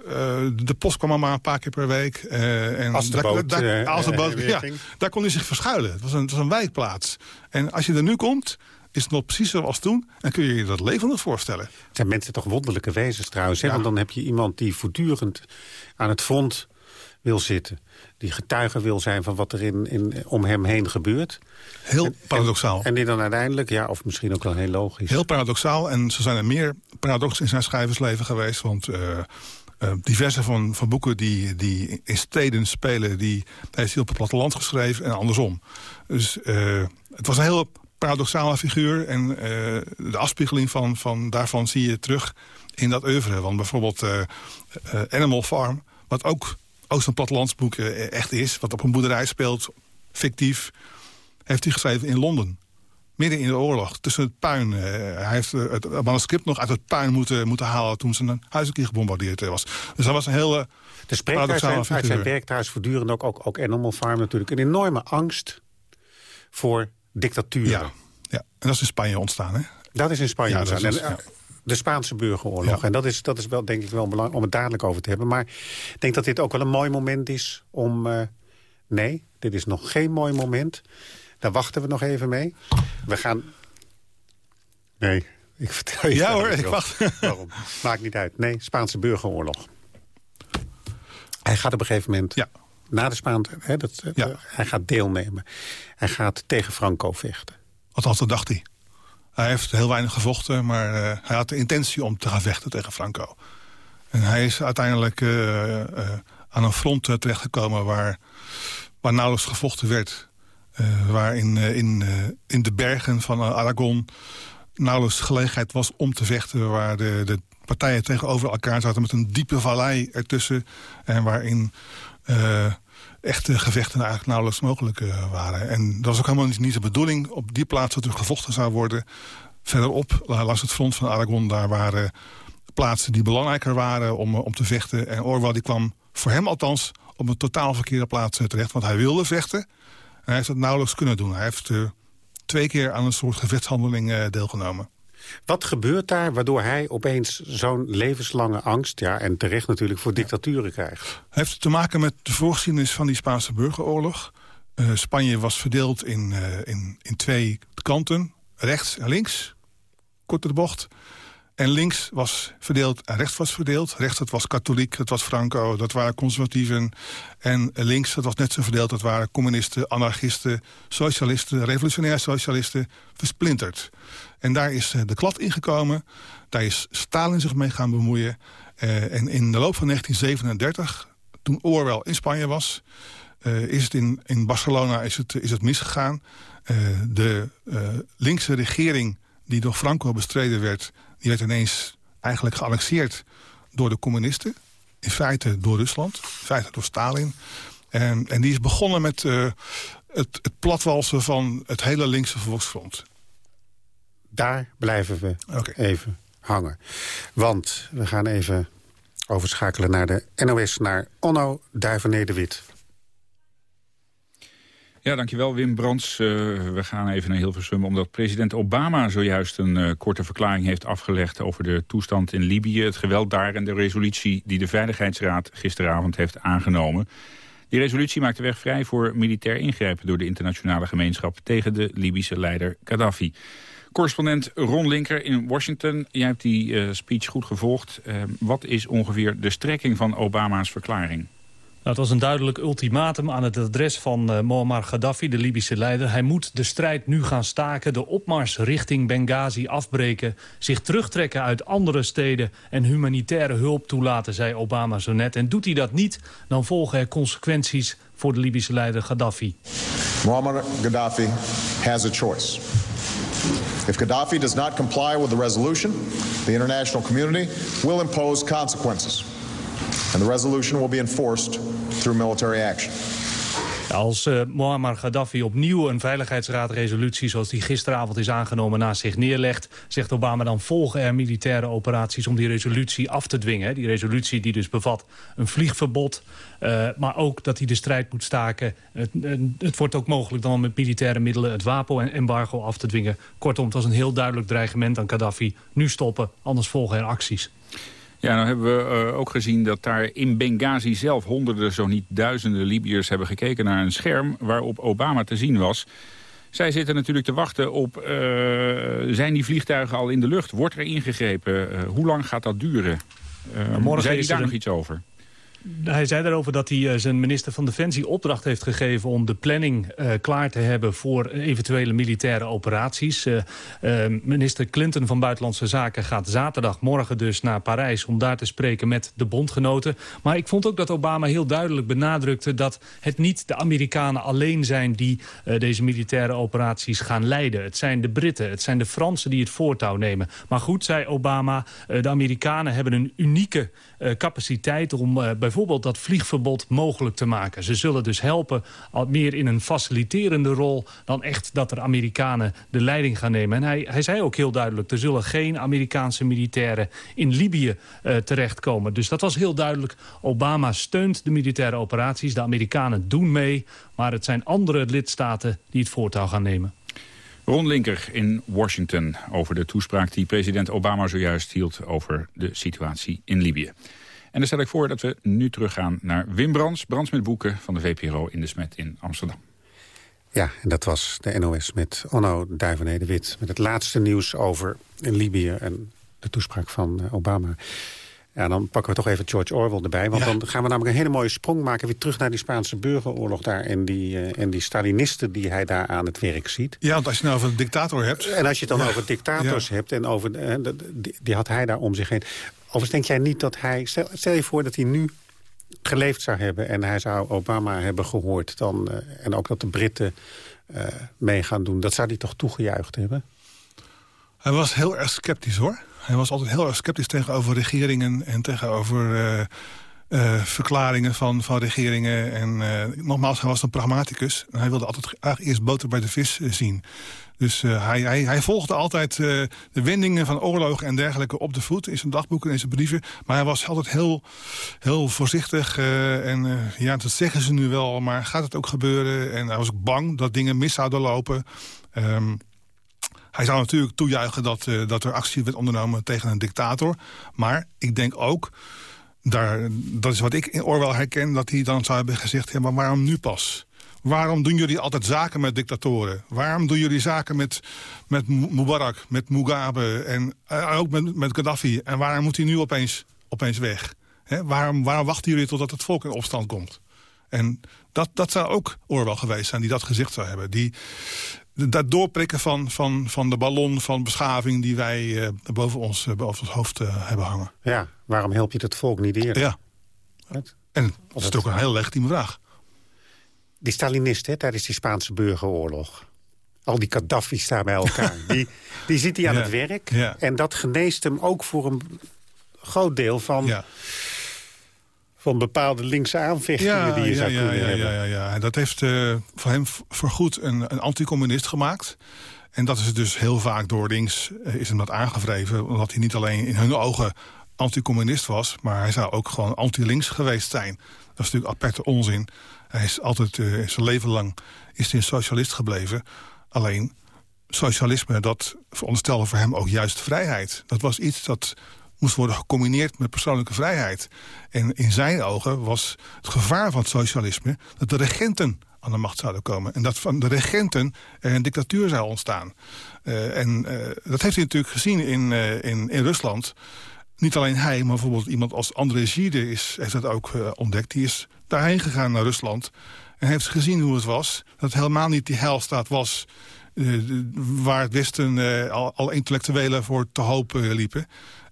Uh, de post kwam maar een paar keer per week. Uh, en als de daar, boot, daar, als de boot ja, daar kon hij zich verschuilen. Het was, een, het was een wijkplaats. En als je er nu komt, is het nog precies zoals toen. En kun je je dat levendig voorstellen. Het zijn mensen toch wonderlijke wezens trouwens. Hè? Ja. Want dan heb je iemand die voortdurend aan het front wil zitten. Die getuige wil zijn van wat er in, in, om hem heen gebeurt. Heel en, paradoxaal. En, en die dan uiteindelijk, ja, of misschien ook wel heel logisch. Heel paradoxaal. En zo zijn er meer paradoxen in zijn schrijversleven geweest. Want... Uh, uh, diverse van, van boeken die, die in steden spelen... die heeft hij op het platteland geschreven en andersom. Dus uh, het was een heel paradoxale figuur. En uh, de afspiegeling van, van daarvan zie je terug in dat oeuvre. Want bijvoorbeeld uh, uh, Animal Farm, wat ook Oost- en plattelandsboek echt is... wat op een boerderij speelt, fictief, heeft hij geschreven in Londen. Midden in de oorlog, tussen het puin. hij heeft het manuscript nog uit het puin moeten, moeten halen... toen zijn huis een keer gebombardeerd was. Dus dat was een hele Er spreekt uit zijn, werk voortdurend ook, ook, ook Animal Farm natuurlijk... een enorme angst voor dictatuur. Ja, ja, en dat is in Spanje ontstaan, hè? Dat is in Spanje ja, ontstaan. Is, ja. De Spaanse burgeroorlog. En dat is, dat is wel, denk ik, wel belangrijk om het dadelijk over te hebben. Maar ik denk dat dit ook wel een mooi moment is om... Uh, nee, dit is nog geen mooi moment. Daar wachten we nog even mee. We gaan... Nee, ik vertel je Ja hoor, ik wacht. [LAUGHS] Waarom? Maakt niet uit. Nee, Spaanse burgeroorlog. Hij gaat op een gegeven moment... Ja na de Spaanse... Hè, dat, ja. uh, hij gaat deelnemen. Hij gaat tegen Franco vechten. Althans, dat dacht hij. Hij heeft heel weinig gevochten, maar uh, hij had de intentie om te gaan vechten tegen Franco. En hij is uiteindelijk uh, aan een front terechtgekomen waar, waar nauwelijks gevochten werd. waar in, in, in de bergen van Aragon nauwelijks gelegenheid was om te vechten. Waar de, de partijen tegenover elkaar zaten met een diepe vallei ertussen. En waarin uh, echte gevechten eigenlijk nauwelijks mogelijk uh, waren. En dat was ook helemaal niet, de bedoeling. Op die plaats dat er gevochten zou worden. Verderop, langs het front van Aragon, daar waren plaatsen die belangrijker waren om, om te vechten. En Orwell die kwam voor hem althans op een totaal verkeerde plaats terecht. Want hij wilde vechten. hij heeft dat nauwelijks kunnen doen. Hij heeft twee keer aan een soort gevechtshandeling deelgenomen. Wat gebeurt daar waardoor hij opeens zo'n levenslange angst... ja, en terecht natuurlijk voor dictaturen krijgt? Hij heeft te maken met de voorgeschiedenis van die Spaanse burgeroorlog. Uh, Spanje was verdeeld in, uh, in, in twee kanten, rechts en links. Kort de bocht. En links was verdeeld en rechts was verdeeld. Rechts dat was katholiek, dat was Franco, dat waren conservatieven. En links dat was net zo verdeeld, dat waren communisten, anarchisten... socialisten, revolutionair socialisten, versplinterd. En daar is eh, de klad ingekomen. Daar is Stalin zich mee gaan bemoeien. Uh, en in de loop van 1937, toen Orwell in Spanje was... Is het in, in Barcelona is het, is het misgegaan. De linkse regering die door Franco bestreden werd... die werd ineens eigenlijk geannexeerd door de communisten. In feite door Rusland, in feite door Stalin. En, en die is begonnen met het, het platwalsen van het hele linkse volksfront daar blijven we even hangen. Want we gaan even overschakelen naar de NOS, naar Onno Duivenede-Wit. Ja, dankjewel Wim Brands. Uh, we gaan even naar Hilversum omdat president Obama zojuist een uh, korte verklaring heeft afgelegd over de toestand in Libië, het geweld daar en de resolutie die de Veiligheidsraad gisteravond heeft aangenomen. Die resolutie maakt de weg vrij voor militair ingrijpen door de internationale gemeenschap tegen de Libische leider Gaddafi. Correspondent Ron Linker in Washington. Jij hebt die uh, speech goed gevolgd. Wat is ongeveer de strekking van Obama's verklaring? Het was een duidelijk ultimatum aan het adres van uh, Muammar Gaddafi, de Libische leider. Hij moet de strijd nu gaan staken, de opmars richting Benghazi afbreken... zich terugtrekken uit andere steden en humanitaire hulp toelaten, zei Obama zo net. En doet hij dat niet, dan volgen er consequenties voor de Libische leider Gaddafi. Muammar Gaddafi has a choice. If Gaddafi does not comply with the resolution, the international community will impose consequences. And the resolution will be enforced through military action. Als uh, Muammar Gaddafi opnieuw een veiligheidsraadresolutie... zoals die gisteravond is aangenomen naast zich neerlegt... zegt Obama dan volgen er militaire operaties om die resolutie af te dwingen. Die resolutie die dus bevat een vliegverbod... Uh, maar ook dat hij de strijd moet staken. Het, het wordt ook mogelijk dan met militaire middelen het wapenembargo af te dwingen. Kortom, het was een heel duidelijk dreigement aan Gaddafi. Nu stoppen, anders volgen er acties. Ja, nou hebben we uh, ook gezien dat daar in Benghazi zelf honderden, zo niet duizenden Libiërs hebben gekeken naar een scherm waarop Obama te zien was. Zij zitten natuurlijk te wachten op, uh, zijn die vliegtuigen al in de lucht? Wordt er ingegrepen? Uh, hoe lang gaat dat duren? morgen Zei hij daar nog iets over? Hij zei daarover dat hij eh, zijn minister van Defensie opdracht heeft gegeven... om de planning uh, klaar te hebben voor eventuele militaire operaties. Uh, minister Clinton van Buitenlandse Zaken gaat zaterdagmorgen dus naar Parijs... om daar te spreken met de bondgenoten. Maar ik vond ook dat Obama heel duidelijk benadrukte... dat het niet de Amerikanen alleen zijn die deze militaire operaties gaan leiden. Het zijn de Britten, het zijn de Fransen die het voortouw nemen. Maar goed, zei Obama, de Amerikanen hebben een unieke capaciteit... om bij bijvoorbeeld dat vliegverbod mogelijk te maken. Ze zullen dus helpen meer in een faciliterende rol... dan echt dat er Amerikanen de leiding gaan nemen. En hij, hij zei ook heel duidelijk... er zullen geen Amerikaanse militairen in Libië uh, terechtkomen. Dus dat was heel duidelijk. Obama steunt de militaire operaties. De Amerikanen doen mee. Maar het zijn andere lidstaten die het voortouw gaan nemen. Ron Linker in Washington over de toespraak die president Obama zojuist hield over de situatie in Libië. En dan stel ik voor dat we nu teruggaan naar Wim Brands. Brands met boeken van de VPRO in de Smet in Amsterdam. Ja, en dat was de NOS met Onno Duivenede-Wit... met het laatste nieuws over Libië en de toespraak van eh, Obama. Ja, dan pakken we toch even George Orwell erbij. Want dan gaan we namelijk een hele mooie sprong maken... weer terug naar die Spaanse burgeroorlog daar... en die, uh, en die Stalinisten die hij daar aan het werk ziet. Ja, want als je nou over een dictator hebt... En als je het dan over dictators hebt... en over, uh, die, die, had hij daar om zich heen. Overigens denk jij niet dat hij... Stel, stel, je voor dat hij nu geleefd zou hebben... en hij zou Obama hebben gehoord... Dan, uh, en ook dat de Britten uh, mee gaan doen. Dat zou hij toch toegejuicht hebben? Hij was heel erg sceptisch, hoor. Hij was altijd heel erg sceptisch tegenover regeringen... en tegenover eh, verklaringen van, van regeringen. En uh, nogmaals, hij was een pragmaticus. Hij wilde altijd eerst boter bij de vis zien. Dus hij, hij, hij, volgde altijd de wendingen van oorlogen en dergelijke op de voet... in zijn dagboeken en in zijn brieven. Maar hij was altijd heel, heel voorzichtig. en ja, dat zeggen ze nu wel, maar gaat het ook gebeuren? En hij was ook bang dat dingen mis zouden lopen... Um, hij zou natuurlijk toejuichen dat, dat er actie werd ondernomen tegen een dictator. Maar ik denk ook, daar, dat is wat ik in Orwell herken... dat hij dan zou hebben gezegd, ja, maar waarom nu pas? Waarom doen jullie altijd zaken met dictatoren? Waarom doen jullie zaken met, met Mubarak, met Mugabe en uh, ook met, met Gaddafi? En waarom moet hij nu opeens, opeens weg? Waarom, waarom wachten jullie totdat het volk in opstand komt? En dat, dat zou ook Orwell geweest zijn die dat gezegd zou hebben. Die, dat doorprikken van, van, van de ballon van beschaving... die wij uh, boven, ons, uh, boven ons hoofd uh, hebben hangen. Ja, waarom help je het volk niet eerder? Ja. Het? En dat is ook een heel legitieme vraag. Die Stalinisten tijdens die Spaanse burgeroorlog... al die Gaddafi's daar bij elkaar... [LAUGHS] die, die zit hij aan ja. het werk. Ja. En dat geneest hem ook voor een groot deel van... Ja van bepaalde linkse aanvechtingen ja, die je ja, zou ja, kunnen ja, hebben. Ja, ja, ja. En dat heeft uh, voor hem voorgoed een, een anticommunist gemaakt. En dat is dus heel vaak door links uh, is hem dat aangevreven. Omdat hij niet alleen in hun ogen anticommunist was... maar hij zou ook gewoon anti-links geweest zijn. Dat is natuurlijk aperte onzin. Hij is altijd uh, zijn leven lang is hij een socialist gebleven. Alleen socialisme, dat veronderstelde voor hem ook juist vrijheid. Dat was iets dat moest worden gecombineerd met persoonlijke vrijheid. En in zijn ogen was het gevaar van het socialisme... dat de regenten aan de macht zouden komen. En dat van de regenten er een dictatuur zou ontstaan. Uh, en uh, dat heeft hij natuurlijk gezien in, in, in Rusland. Niet alleen hij, maar bijvoorbeeld iemand als André Gide is, heeft dat ook ontdekt. Die is daarheen gegaan naar Rusland en heeft gezien hoe het was. Dat helemaal niet die heilstaat was... waar het Westen al, al intellectuelen voor te hoop liepen.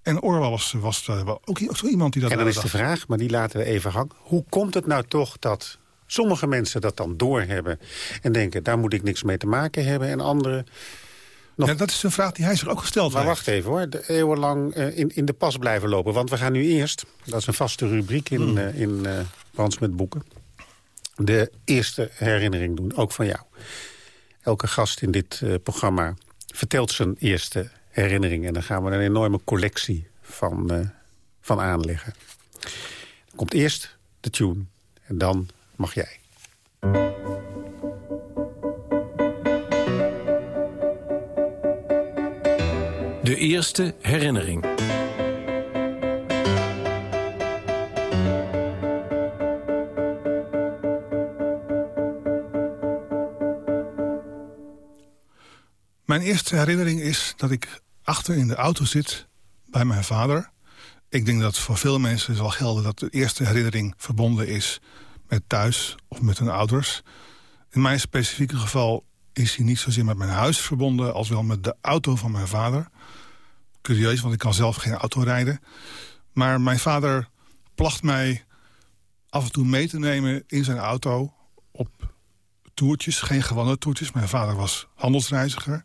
En Orwell was, was ook, ook zo iemand die dat... En dan is de vraag, maar die laten we even hangen. Hoe komt het nou toch dat sommige mensen dat dan doorhebben... en denken, daar moet ik niks mee te maken hebben... en anderen... Nog... Ja, dat is een vraag die hij zich ook gesteld maar heeft. wacht even hoor, de eeuwenlang uh, in, in de pas blijven lopen. Want we gaan nu eerst, dat is een vaste rubriek in, mm. uh, in uh, Brands met Boeken... de eerste herinnering doen, ook van jou. Elke gast in dit programma vertelt zijn eerste herinnering. En dan gaan we een enorme collectie van, uh, van aanleggen. Dan komt eerst de tune en dan mag jij. De eerste herinnering. Mijn eerste herinnering is dat ik achter in de auto zit bij mijn vader. Ik denk dat voor veel mensen zal gelden dat de eerste herinnering verbonden is met thuis of met hun ouders. In mijn specifieke geval is hij niet zozeer met mijn huis verbonden... als wel met de auto van mijn vader. Curieus, want ik kan zelf geen auto rijden. Maar mijn vader placht mij af en toe mee te nemen in zijn auto... op toertjes, geen gewone toertjes. Mijn vader was handelsreiziger...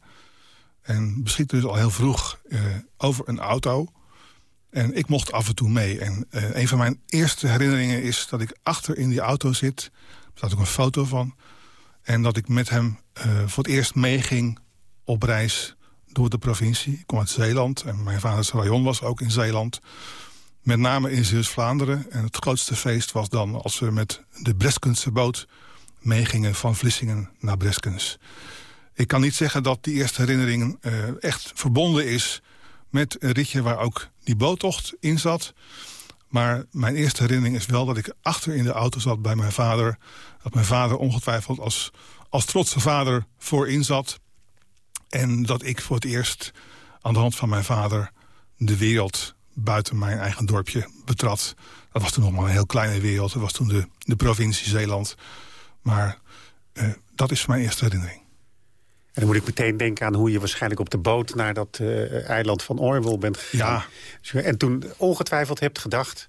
En beschikte dus al heel vroeg uh, over een auto. En ik mocht af en toe mee. En uh, een van mijn eerste herinneringen is dat ik achter in die auto zit. Er staat ook een foto van. En dat ik met hem uh, voor het eerst meeging op reis door de provincie. Ik kom uit Zeeland en mijn vaders rayon was ook in Zeeland. Met name in Zeeuws-Vlaanderen. En het grootste feest was dan als we met de Breskense boot meegingen van Vlissingen naar Breskens. Ik kan niet zeggen dat die eerste herinnering uh, echt verbonden is... met een ritje waar ook die boottocht in zat. Maar mijn eerste herinnering is wel dat ik achter in de auto zat bij mijn vader. Dat mijn vader ongetwijfeld als, als trotse vader voorin zat. En dat ik voor het eerst aan de hand van mijn vader... de wereld buiten mijn eigen dorpje betrad. Dat was toen nog maar een heel kleine wereld. Dat was toen de, de provincie Zeeland. Maar uh, dat is mijn eerste herinnering. En dan moet ik meteen denken aan hoe je waarschijnlijk op de boot... naar dat uh, eiland van Orwell bent gegaan. Ja. En toen ongetwijfeld hebt gedacht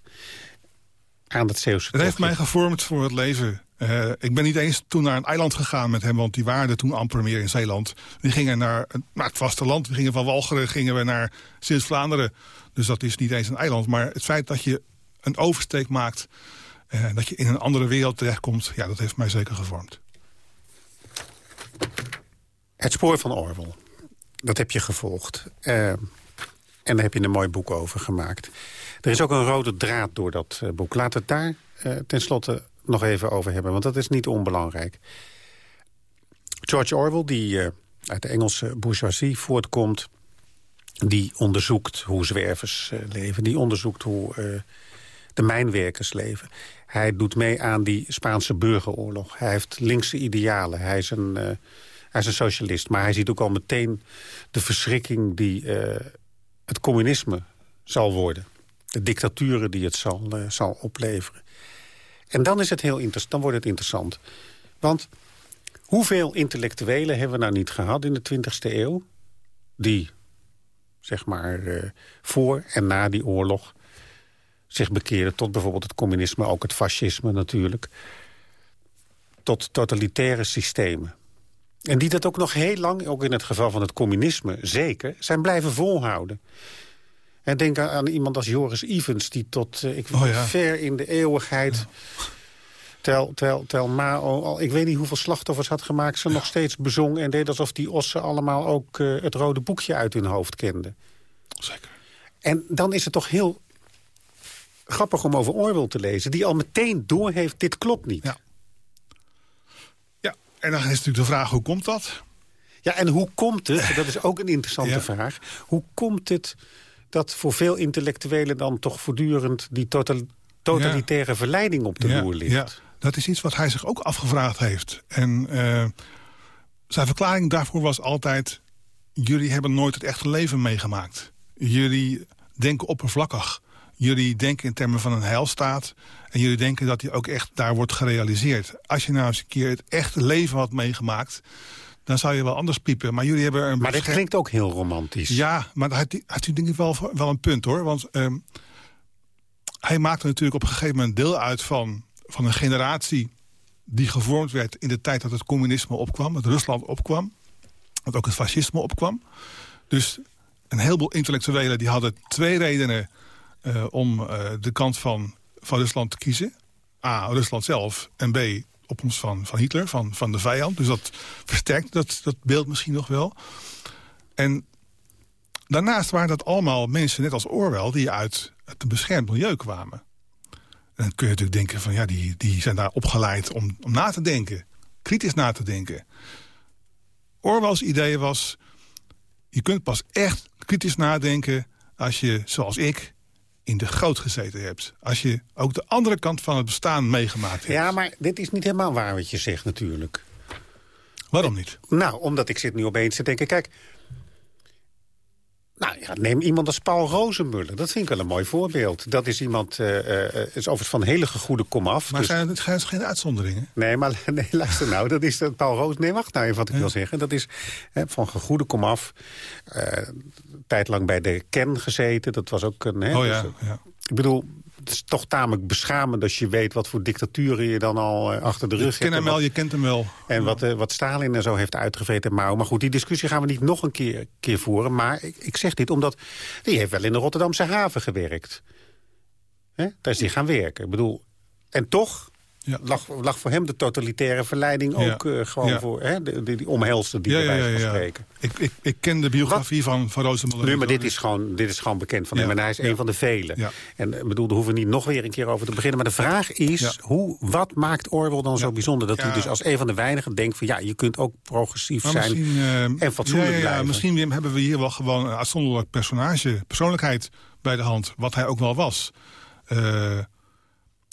aan dat Zeeuwse Het heeft mij gevormd voor het leven. Uh, ik ben niet eens toen naar een eiland gegaan met hem... want die waren toen amper meer in Zeeland. We gingen naar, naar het vasteland. We gingen van Walcheren gingen we naar Sint-Vlaanderen. Dus dat is niet eens een eiland. Maar het feit dat je een oversteek maakt... Uh, dat je in een andere wereld terechtkomt, ja, dat heeft mij zeker gevormd. Het spoor van Orwell, dat heb je gevolgd. Uh, en daar heb je een mooi boek over gemaakt. Er is ook een rode draad door dat uh, boek. Laat het daar tenslotte nog even over hebben, want dat is niet onbelangrijk. George Orwell, die uit de Engelse bourgeoisie voortkomt... die onderzoekt hoe zwervers leven, die onderzoekt hoe de mijnwerkers leven. Hij doet mee aan die Spaanse burgeroorlog. Hij heeft linkse idealen. Hij is een, uh, hij is een socialist. Maar hij ziet ook al meteen de verschrikking die uh, het communisme zal worden. De dictaturen die het zal, uh, zal opleveren. En dan, is het heel dan wordt het interessant. Want hoeveel intellectuelen hebben we nou niet gehad in de 20e eeuw... die, zeg maar, voor en na die oorlog zich bekeren tot bijvoorbeeld het communisme, ook het fascisme natuurlijk. Tot totalitaire systemen. En die dat ook nog heel lang, ook in het geval van het communisme zeker, zijn blijven volhouden. En denk aan, iemand als Joris Evans, die tot uh, ik oh, ja. ver in de eeuwigheid... Ja. Tel, tel, tel Mao, al, ik weet niet hoeveel slachtoffers had gemaakt... ze ja. nog steeds bezong en deed alsof die ossen allemaal ook uh, het rode boekje uit hun hoofd kenden. Zeker. En dan is het toch heel grappig om over Orwell te lezen... die al meteen doorheeft, dit klopt niet. Ja. Ja, en dan is natuurlijk de vraag, hoe komt dat? Ja, en hoe komt het, dat is ook een interessante [LAUGHS] vraag... hoe komt het dat voor veel intellectuelen dan toch voortdurend... die total, totalitaire verleiding op de loer ligt? Ja, dat is iets wat hij zich ook afgevraagd heeft. En uh, zijn verklaring daarvoor was altijd... jullie hebben nooit het echte leven meegemaakt. Jullie denken oppervlakkig jullie denken in termen van een heilstaat... en jullie denken dat die ook echt daar wordt gerealiseerd. Als je nou eens een keer het echte leven had meegemaakt dan zou je wel anders piepen. Maar jullie hebben een Maar dit klinkt ook heel romantisch. Ja, maar daar had u denk ik wel, wel een punt, hoor. Want um, hij maakte natuurlijk op een gegeven moment deel uit van, van een generatie... die gevormd werd in de tijd dat het communisme opkwam, het Rusland opkwam. Dat ook het fascisme opkwam. Dus een heleboel intellectuelen die hadden twee redenen uh, om uh, de kant van, van Rusland te kiezen. A, Rusland zelf. En B, opkomst van, van Hitler, van, van de vijand. Dus dat versterkt dat, dat beeld misschien nog wel. En daarnaast waren dat allemaal mensen, net als Orwell... die uit het beschermd milieu kwamen. En dan kun je natuurlijk denken van... ja, die, die zijn daar opgeleid om, om na te denken. Kritisch na te denken. Orwell's idee was... je kunt pas echt kritisch nadenken als je, zoals ik in de goot gezeten hebt. Als je ook de andere kant van het bestaan meegemaakt hebt. Ja, maar dit is niet helemaal waar wat je zegt natuurlijk. Waarom niet? Nou, omdat ik zit nu opeens te denken... kijk, nou ja, neem iemand als Paul Rozenmuller. Dat vind ik wel een mooi voorbeeld. Dat is iemand, uh, uh, is overigens van hele gegoede komaf. Maar dus... zijn het zijn geen uitzonderingen? Nee, maar [LAUGHS] nee, luister nou. Dat is dat Paul Roos. Nee, wacht nou even wat ik ja. wil zeggen. Dat is van gegoede komaf. Uh, tijd lang bij de Ken gezeten. Dat was ook een... Hè, oh ja, dus, ja. Ik bedoel, het is toch tamelijk beschamend als je weet wat voor dictaturen je dan al uh, achter de rug hebt. Je kent hem wel, je kent hem wel. En wat, uh, wat Stalin en zo heeft uitgevreten Mao. Maar goed, die discussie gaan we niet nog een keer, keer voeren. Maar ik, ik zeg dit omdat die heeft wel in de Rotterdamse haven gewerkt. Hè? Daar is hij gaan werken. Ik bedoel, en toch ja. Lag, lag, voor hem de totalitaire verleiding ook ja. uh, gewoon ja. voor hè, die, die, die omhelste die ja, bij ja, spreken. Ik, ik, ik, ken de biografie Wat? van, van Rozenmuller. Nu, maar dit is, gewoon, dit is gewoon bekend van hem en hij is een van de velen. En ik bedoel, daar hoeven we niet nog weer een keer over te beginnen. Maar de vraag is, hoe, wat maakt Orwell dan zo bijzonder? Dat hij dus als een van de weinigen denkt van ja, je kunt ook progressief maar zijn uh, en fatsoenlijk blijven. Misschien Wim, hebben we hier wel gewoon een uitzonderlijk personage, persoonlijkheid bij de hand. Wat hij ook wel was. Uh,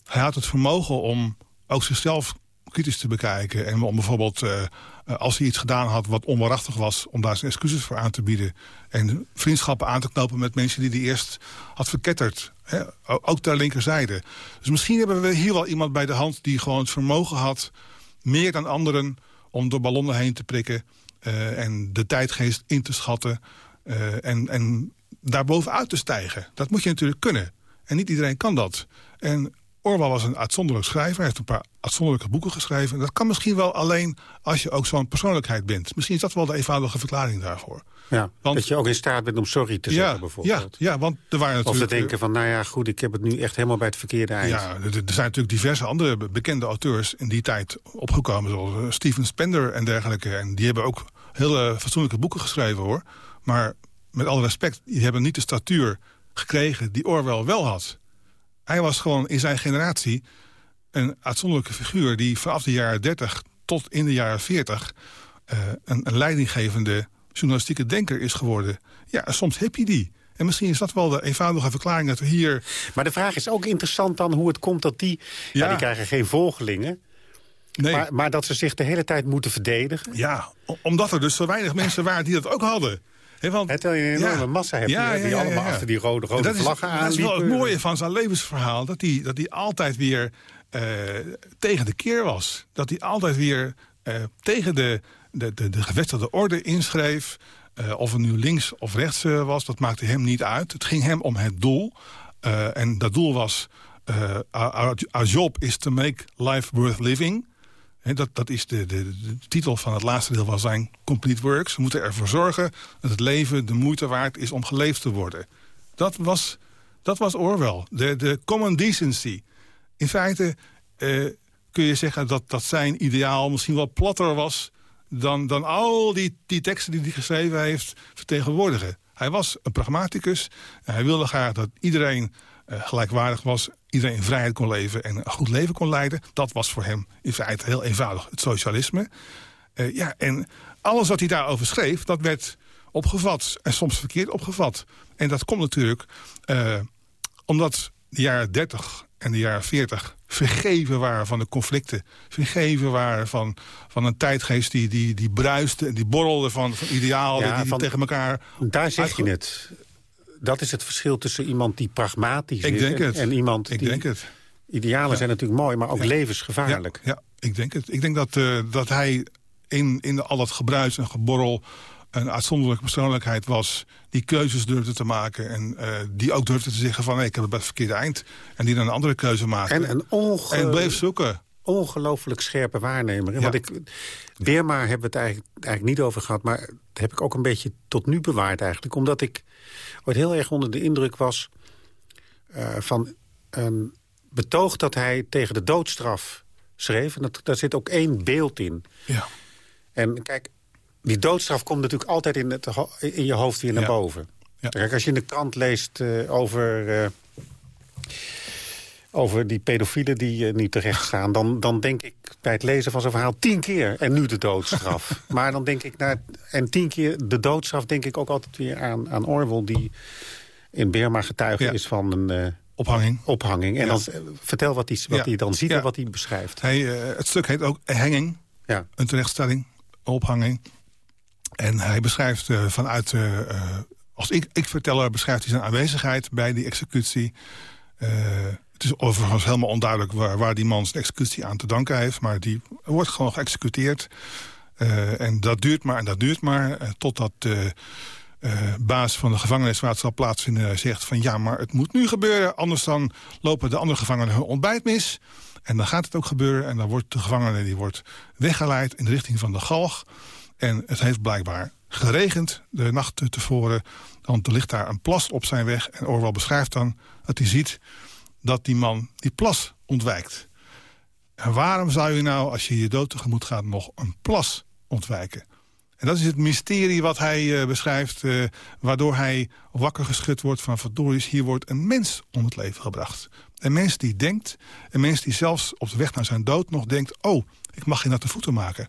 hij had het vermogen om ook zichzelf kritisch te bekijken. En om bijvoorbeeld, uh, als hij iets gedaan had wat onwaarachtig was... om daar zijn excuses voor aan te bieden. En vriendschappen aan te knopen met mensen die hij eerst had verketterd. Hè? Ook ter linkerzijde. Dus misschien hebben we hier wel iemand bij de hand... die gewoon het vermogen had, meer dan anderen... om door ballonnen heen te prikken uh, en de tijdgeest in te schatten... Uh, en, en daarbovenuit te stijgen. Dat moet je natuurlijk kunnen. En niet iedereen kan dat. En Orwell was een uitzonderlijk schrijver. Hij heeft een paar uitzonderlijke boeken geschreven. En dat kan misschien wel alleen als je ook zo'n persoonlijkheid bent. Misschien is dat wel de eenvoudige verklaring daarvoor. Ja, want, dat je ook in staat bent om sorry te zeggen bijvoorbeeld. Ja, ja, want er waren natuurlijk... Of te denken van, nou ja, goed, ik heb het nu echt helemaal bij het verkeerde eind. Ja, er, zijn natuurlijk diverse andere bekende auteurs in die tijd opgekomen. Zoals uh, Steven Spender en dergelijke. En die hebben ook hele fatsoenlijke boeken geschreven, hoor. Maar met alle respect, die hebben niet de statuur gekregen die Orwell wel had. Hij was gewoon in zijn generatie een uitzonderlijke figuur... die vanaf de jaren 30 tot in de jaren 40 uh, een, een leidinggevende journalistieke denker is geworden. Ja, soms heb je die. En misschien is dat wel de eenvoudige verklaring dat we hier... Maar de vraag is ook interessant dan hoe het komt dat die... Ja. die krijgen geen volgelingen. Nee. Maar, maar, dat ze zich de hele tijd moeten verdedigen? Ja, omdat er dus zo weinig mensen waren die dat ook hadden. He, want, het een enorme ja. massa hebt ja, die, die allemaal achter die rode, rode vlaggen aan. Dat is wel het mooie van zijn levensverhaal. Dat hij dat altijd weer uh, tegen de keer was. Dat hij altijd weer uh, tegen de, de, de, de gevestigde orde inschreef. Uh, of het nu links of rechts was, dat maakte hem niet uit. Het ging hem om het doel. en dat doel was... our, our job is to make life worth living dat, dat is de, de, titel van het laatste deel van zijn Complete Works. We moeten ervoor zorgen dat het leven de moeite waard is om geleefd te worden. Dat was, dat was Orwell, de, de common decency. In feite eh, kun je zeggen dat, dat zijn ideaal misschien wel platter was... dan, dan al die, die teksten die hij geschreven heeft vertegenwoordigen. Hij was een pragmaticus. En hij wilde graag dat iedereen gelijkwaardig was iedereen in vrijheid kon leven en een goed leven kon leiden. Dat was voor hem in feite heel eenvoudig, het socialisme. Uh, ja, en alles wat hij daarover schreef, dat werd opgevat. En soms verkeerd opgevat. En dat komt natuurlijk uh, omdat de jaren 30 en de jaren 40 vergeven waren van de conflicten. Vergeven waren van, van een tijdgeest die, die, die bruiste en die borrelde van, van idealen ja, die, die tegen elkaar... Daar zeg je het dat is het verschil tussen iemand die pragmatisch ik is... Denk en, het. en iemand ik die... denk het. Idealen zijn natuurlijk mooi, maar ook levensgevaarlijk. Ja, ja, ik denk het. Ik denk dat, uh, dat hij in, in al dat gebruis en geborrel een uitzonderlijke persoonlijkheid was... die keuzes durfde te maken en uh, die ook durfde te zeggen van... Hey, ik heb het bij het verkeerde eind. En die dan een andere keuze maakte. En, een onge... en bleef zoeken. Ongelooflijk scherpe waarnemer. Want ik, Beerma hebben we het eigenlijk, eigenlijk niet over gehad... maar dat heb ik ook een beetje tot nu bewaard eigenlijk. Omdat ik ooit heel erg onder de indruk was... Uh, van een betoog dat hij tegen de doodstraf schreef. En dat, daar zit ook één beeld in. Ja. En kijk, die doodstraf komt natuurlijk altijd in, het, in je hoofd weer naar ja. boven. Ja. Kijk, als je in de krant leest uh, over... Uh, over die pedofielen die uh, nu terecht staan... Dan, dan denk ik bij het lezen van zo'n verhaal tien keer... en nu de doodstraf. [LAUGHS] maar dan denk ik, nou, en tien keer de doodstraf... denk ik ook altijd weer aan, aan Orwell... die in Burma getuige Ja. is van een... Uh, Ophanging. Ophanging. En Ja. dan, uh, vertel wat hij wat Ja. hij dan ziet en wat hij beschrijft. Hij, uh, het stuk heet ook Hanging. Ja. Een terechtstelling, ophanging. En hij beschrijft uh, vanuit... Uh, als ik, ik verteller beschrijft hij zijn aanwezigheid bij die executie. Het is overigens helemaal onduidelijk waar, waar die man zijn executie aan te danken heeft. Maar die wordt gewoon geëxecuteerd. Uh, en dat duurt maar en dat duurt maar. Uh, totdat de uh, baas van de gevangenis waar zal plaatsvinden zegt van... ja, maar het moet nu gebeuren, anders dan lopen de andere gevangenen hun ontbijt mis. En dan gaat het ook gebeuren en dan wordt de gevangene die wordt weggeleid in de richting van de galg. En het heeft blijkbaar geregend de nacht tevoren. Want er ligt daar een plas op zijn weg. En Orwell beschrijft dan dat hij ziet dat die man die plas ontwijkt. En waarom zou je nou, als je je dood tegemoet gaat... nog een plas ontwijken? En dat is het mysterie wat hij uh, beschrijft... Uh, waardoor hij wakker geschud wordt van... verdorie, hier wordt een mens om het leven gebracht. Een mens die denkt, een mens die zelfs op de weg naar zijn dood nog denkt... oh, ik mag je naar de voeten maken.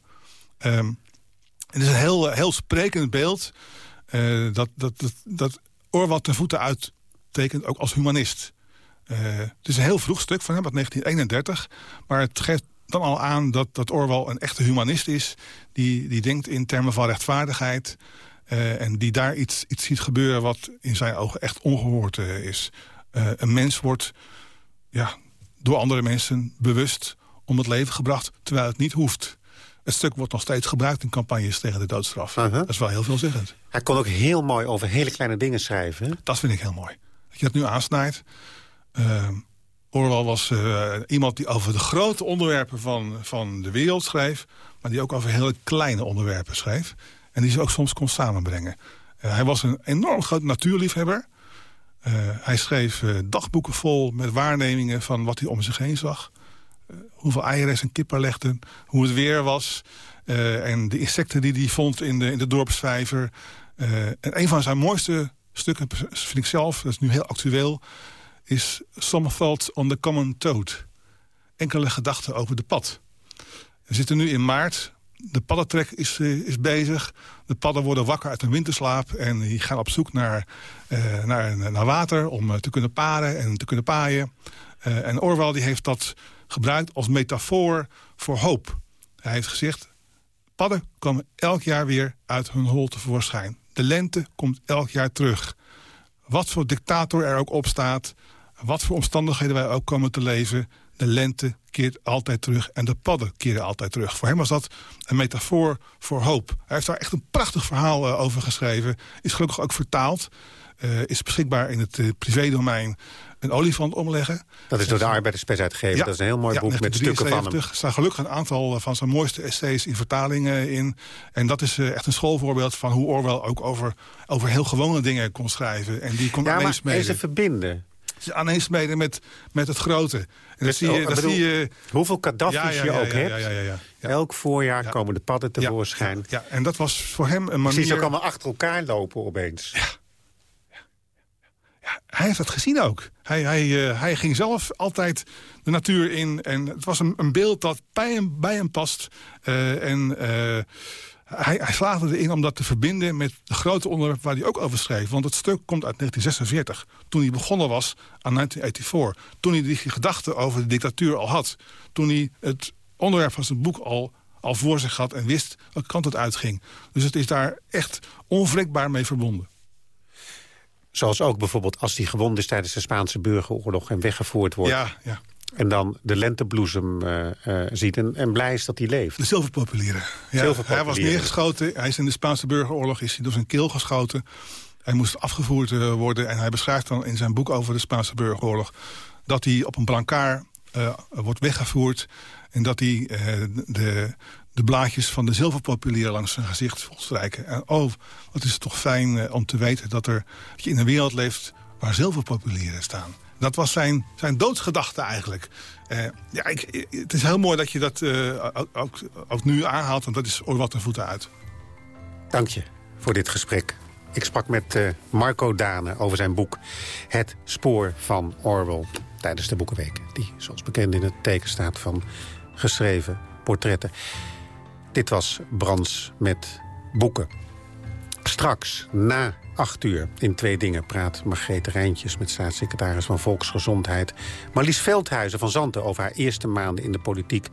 Um, het is een heel, heel sprekend beeld... Uh, dat, dat, dat, dat Orwell ten voeten uittekent, ook als humanist. Uh, het is een heel vroeg stuk van hem, uit 1931. Maar het geeft dan al aan dat, dat Orwell een echte humanist is... die, die denkt in termen van rechtvaardigheid... Uh, en die daar iets, iets ziet gebeuren wat in zijn ogen echt ongehoord is. een mens wordt ja, door andere mensen bewust om het leven gebracht... terwijl het niet hoeft. Het stuk wordt nog steeds gebruikt in campagnes tegen de doodstraf. -huh. Dat is wel heel veelzeggend. Hij kon ook heel mooi over hele kleine dingen schrijven. Dat vind ik heel mooi. Dat je dat nu aansnijdt. Uh, Orwell was uh, iemand die over de grote onderwerpen van, van de wereld schreef... maar die ook over hele kleine onderwerpen schreef. En die ze ook soms kon samenbrengen. Uh, hij was een enorm groot natuurliefhebber. Uh, hij schreef dagboeken vol met waarnemingen van wat hij om zich heen zag. hoeveel eieren zijn kippen legden, hoe het weer was... en de insecten die hij vond in de, in de dorpsvijver. en een van zijn mooiste stukken, vind ik zelf, dat is nu heel actueel is Some Thoughts on the Common Toad. Enkele gedachten over de pad. We zitten nu in maart. De paddentrek is, uh, is bezig. De padden worden wakker uit een winterslaap. En die gaan op zoek naar, uh, naar, naar water om uh, te kunnen paren en te kunnen paaien. en Orwell die heeft dat gebruikt als metafoor voor hoop. Hij heeft gezegd, padden komen elk jaar weer uit hun hol tevoorschijn. De lente komt elk jaar terug. Wat voor dictator er ook op staat wat voor omstandigheden wij ook komen te leven... de lente keert altijd terug en de padden keren altijd terug. Voor hem was dat een metafoor voor hoop. Hij heeft daar echt een prachtig verhaal uh, over geschreven. Is gelukkig ook vertaald. Uh, is beschikbaar in het uh, privédomein een olifant omleggen. Dat is door de arbeiderspers uitgegeven. Ja, dat is een heel mooi ja, boek met stukken van hem. Er staan gelukkig een aantal van zijn mooiste essays in vertalingen in. En dat is echt een schoolvoorbeeld van hoe Orwell ook over, over heel gewone dingen kon schrijven. En die kon ja, ineens maar mee. ze verbinden aaneensmeden met, met het grote. En dat zie je, dat bedoel, zie je, hoeveel Gaddafi's ja, ja, je ook hebt. Elk voorjaar komen de padden tevoorschijn. Ja, en dat was voor hem een manier... Je ziet ook allemaal achter elkaar lopen opeens. Ja. Ja, hij heeft dat gezien ook. Hij, hij, uh, hij ging zelf altijd de natuur in. En het was een, een beeld dat bij hem, bij hem past. Uh, en... Uh, hij, hij slaagde erin om dat te verbinden met de grote onderwerp waar hij ook over schreef. Want het stuk komt uit 1946, toen hij begonnen was aan 1984. Toen hij die gedachten over de dictatuur al had. Toen hij het onderwerp van zijn boek al, al voor zich had en wist welke kant het uitging. Dus het is daar echt onwrikbaar mee verbonden. Zoals ook bijvoorbeeld als hij gewond is tijdens de Spaanse burgeroorlog... en weggevoerd wordt. Ja, ja. En dan de lentebloesem uh, uh, ziet en, en, blij is dat hij leeft. De zilverpopulieren. Ja, hij was neergeschoten. Hij is in de Spaanse burgeroorlog is hij door zijn keel geschoten. Hij moest afgevoerd uh, worden. En hij beschrijft dan in zijn boek over de Spaanse burgeroorlog... dat hij op een brancard wordt weggevoerd. En dat hij de, de blaadjes van de zilverpopulieren langs zijn gezicht volstrijken. En oh, wat is het toch fijn om te weten dat, er, dat je in een wereld leeft... waar zilverpopulieren staan. Dat was zijn, zijn doodsgedachte eigenlijk. Uh, ja, ik, het is heel mooi dat je dat uh, ook, nu aanhaalt, want dat is ooit wat een voeten uit. Dank je voor dit gesprek. Ik sprak met uh, Marco Dane over zijn boek Het Spoor van Orwell... tijdens de Boekenweek, die zoals bekend in het teken staat van geschreven portretten. Dit was Brands met boeken. Straks, na acht uur, in Twee Dingen praat Margrethe Rijntjes... met staatssecretaris van Volksgezondheid. Marlies Veldhuizen van Zanten over haar eerste maanden in de politiek...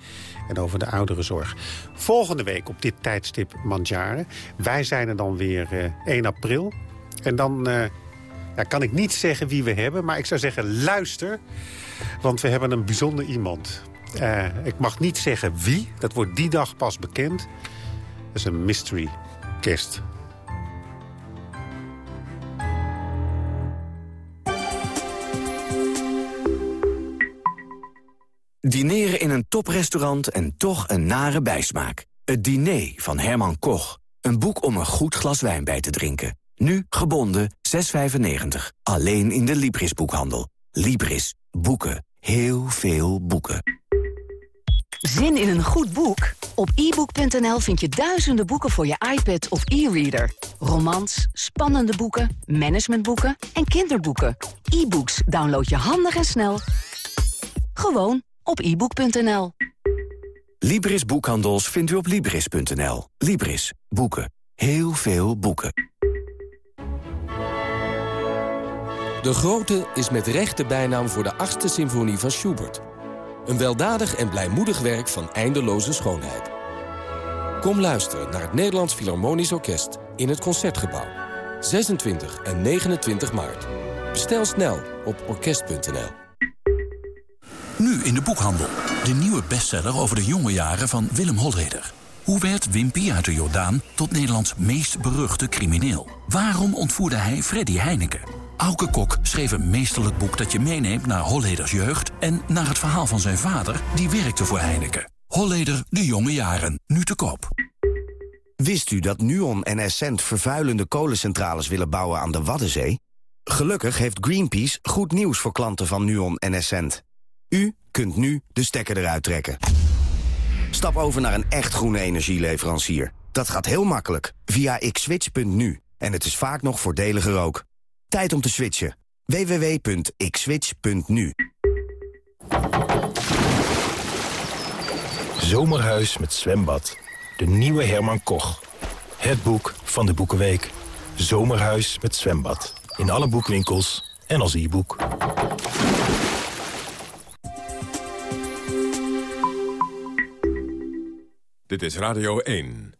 en over de ouderenzorg. Volgende week op dit tijdstip Mandjaren. Wij zijn er dan weer uh, 1 april. En dan uh, ja, kan ik niet zeggen wie we hebben... maar ik zou zeggen luister, want we hebben een bijzonder iemand. Uh, ik mag niet zeggen wie, dat wordt die dag pas bekend. Dat is een mystery guest. Dineren in een toprestaurant en toch een nare bijsmaak. Het diner van Herman Koch. Een boek om een goed glas wijn bij te drinken. Nu gebonden 6,95. Alleen in de Libris-boekhandel. Libris. Boeken. Heel veel boeken. Zin in een goed boek? Op ebook.nl vind je duizenden boeken voor je iPad of e-reader. Romans, spannende boeken, managementboeken en kinderboeken. E-books download je handig en snel. Gewoon op ebook.nl. Libris Boekhandels vindt u op Libris.nl. Libris. Boeken. Heel veel boeken. De Grote is met recht de bijnaam voor de achtste symfonie van Schubert. Een weldadig en blijmoedig werk van eindeloze schoonheid. Kom luisteren naar het Nederlands Philharmonisch Orkest in het Concertgebouw. 26 en 29 maart. Bestel snel op orkest.nl. Nu in de boekhandel. De nieuwe bestseller over de jonge jaren van Willem Holleder. Hoe werd Wimpy uit de Jordaan tot Nederlands meest beruchte crimineel? Waarom ontvoerde hij Freddy Heineken? Auke Kok schreef een meesterlijk boek dat je meeneemt naar Holleders jeugd... en naar het verhaal van zijn vader, die werkte voor Heineken. Holleder, de jonge jaren, nu te koop. Wist u dat Nuon en Essent vervuilende kolencentrales willen bouwen aan de Waddenzee? Gelukkig heeft Greenpeace goed nieuws voor klanten van Nuon en Essent. U kunt nu de stekker eruit trekken. Stap over naar een echt groene energieleverancier. Dat gaat heel makkelijk via xswitch.nu. En het is vaak nog voordeliger ook. Tijd om te switchen. www.xswitch.nu Zomerhuis met zwembad. De nieuwe Herman Koch. Het boek van de Boekenweek. Zomerhuis met zwembad. In alle boekwinkels en als e-boek. Dit is Radio 1.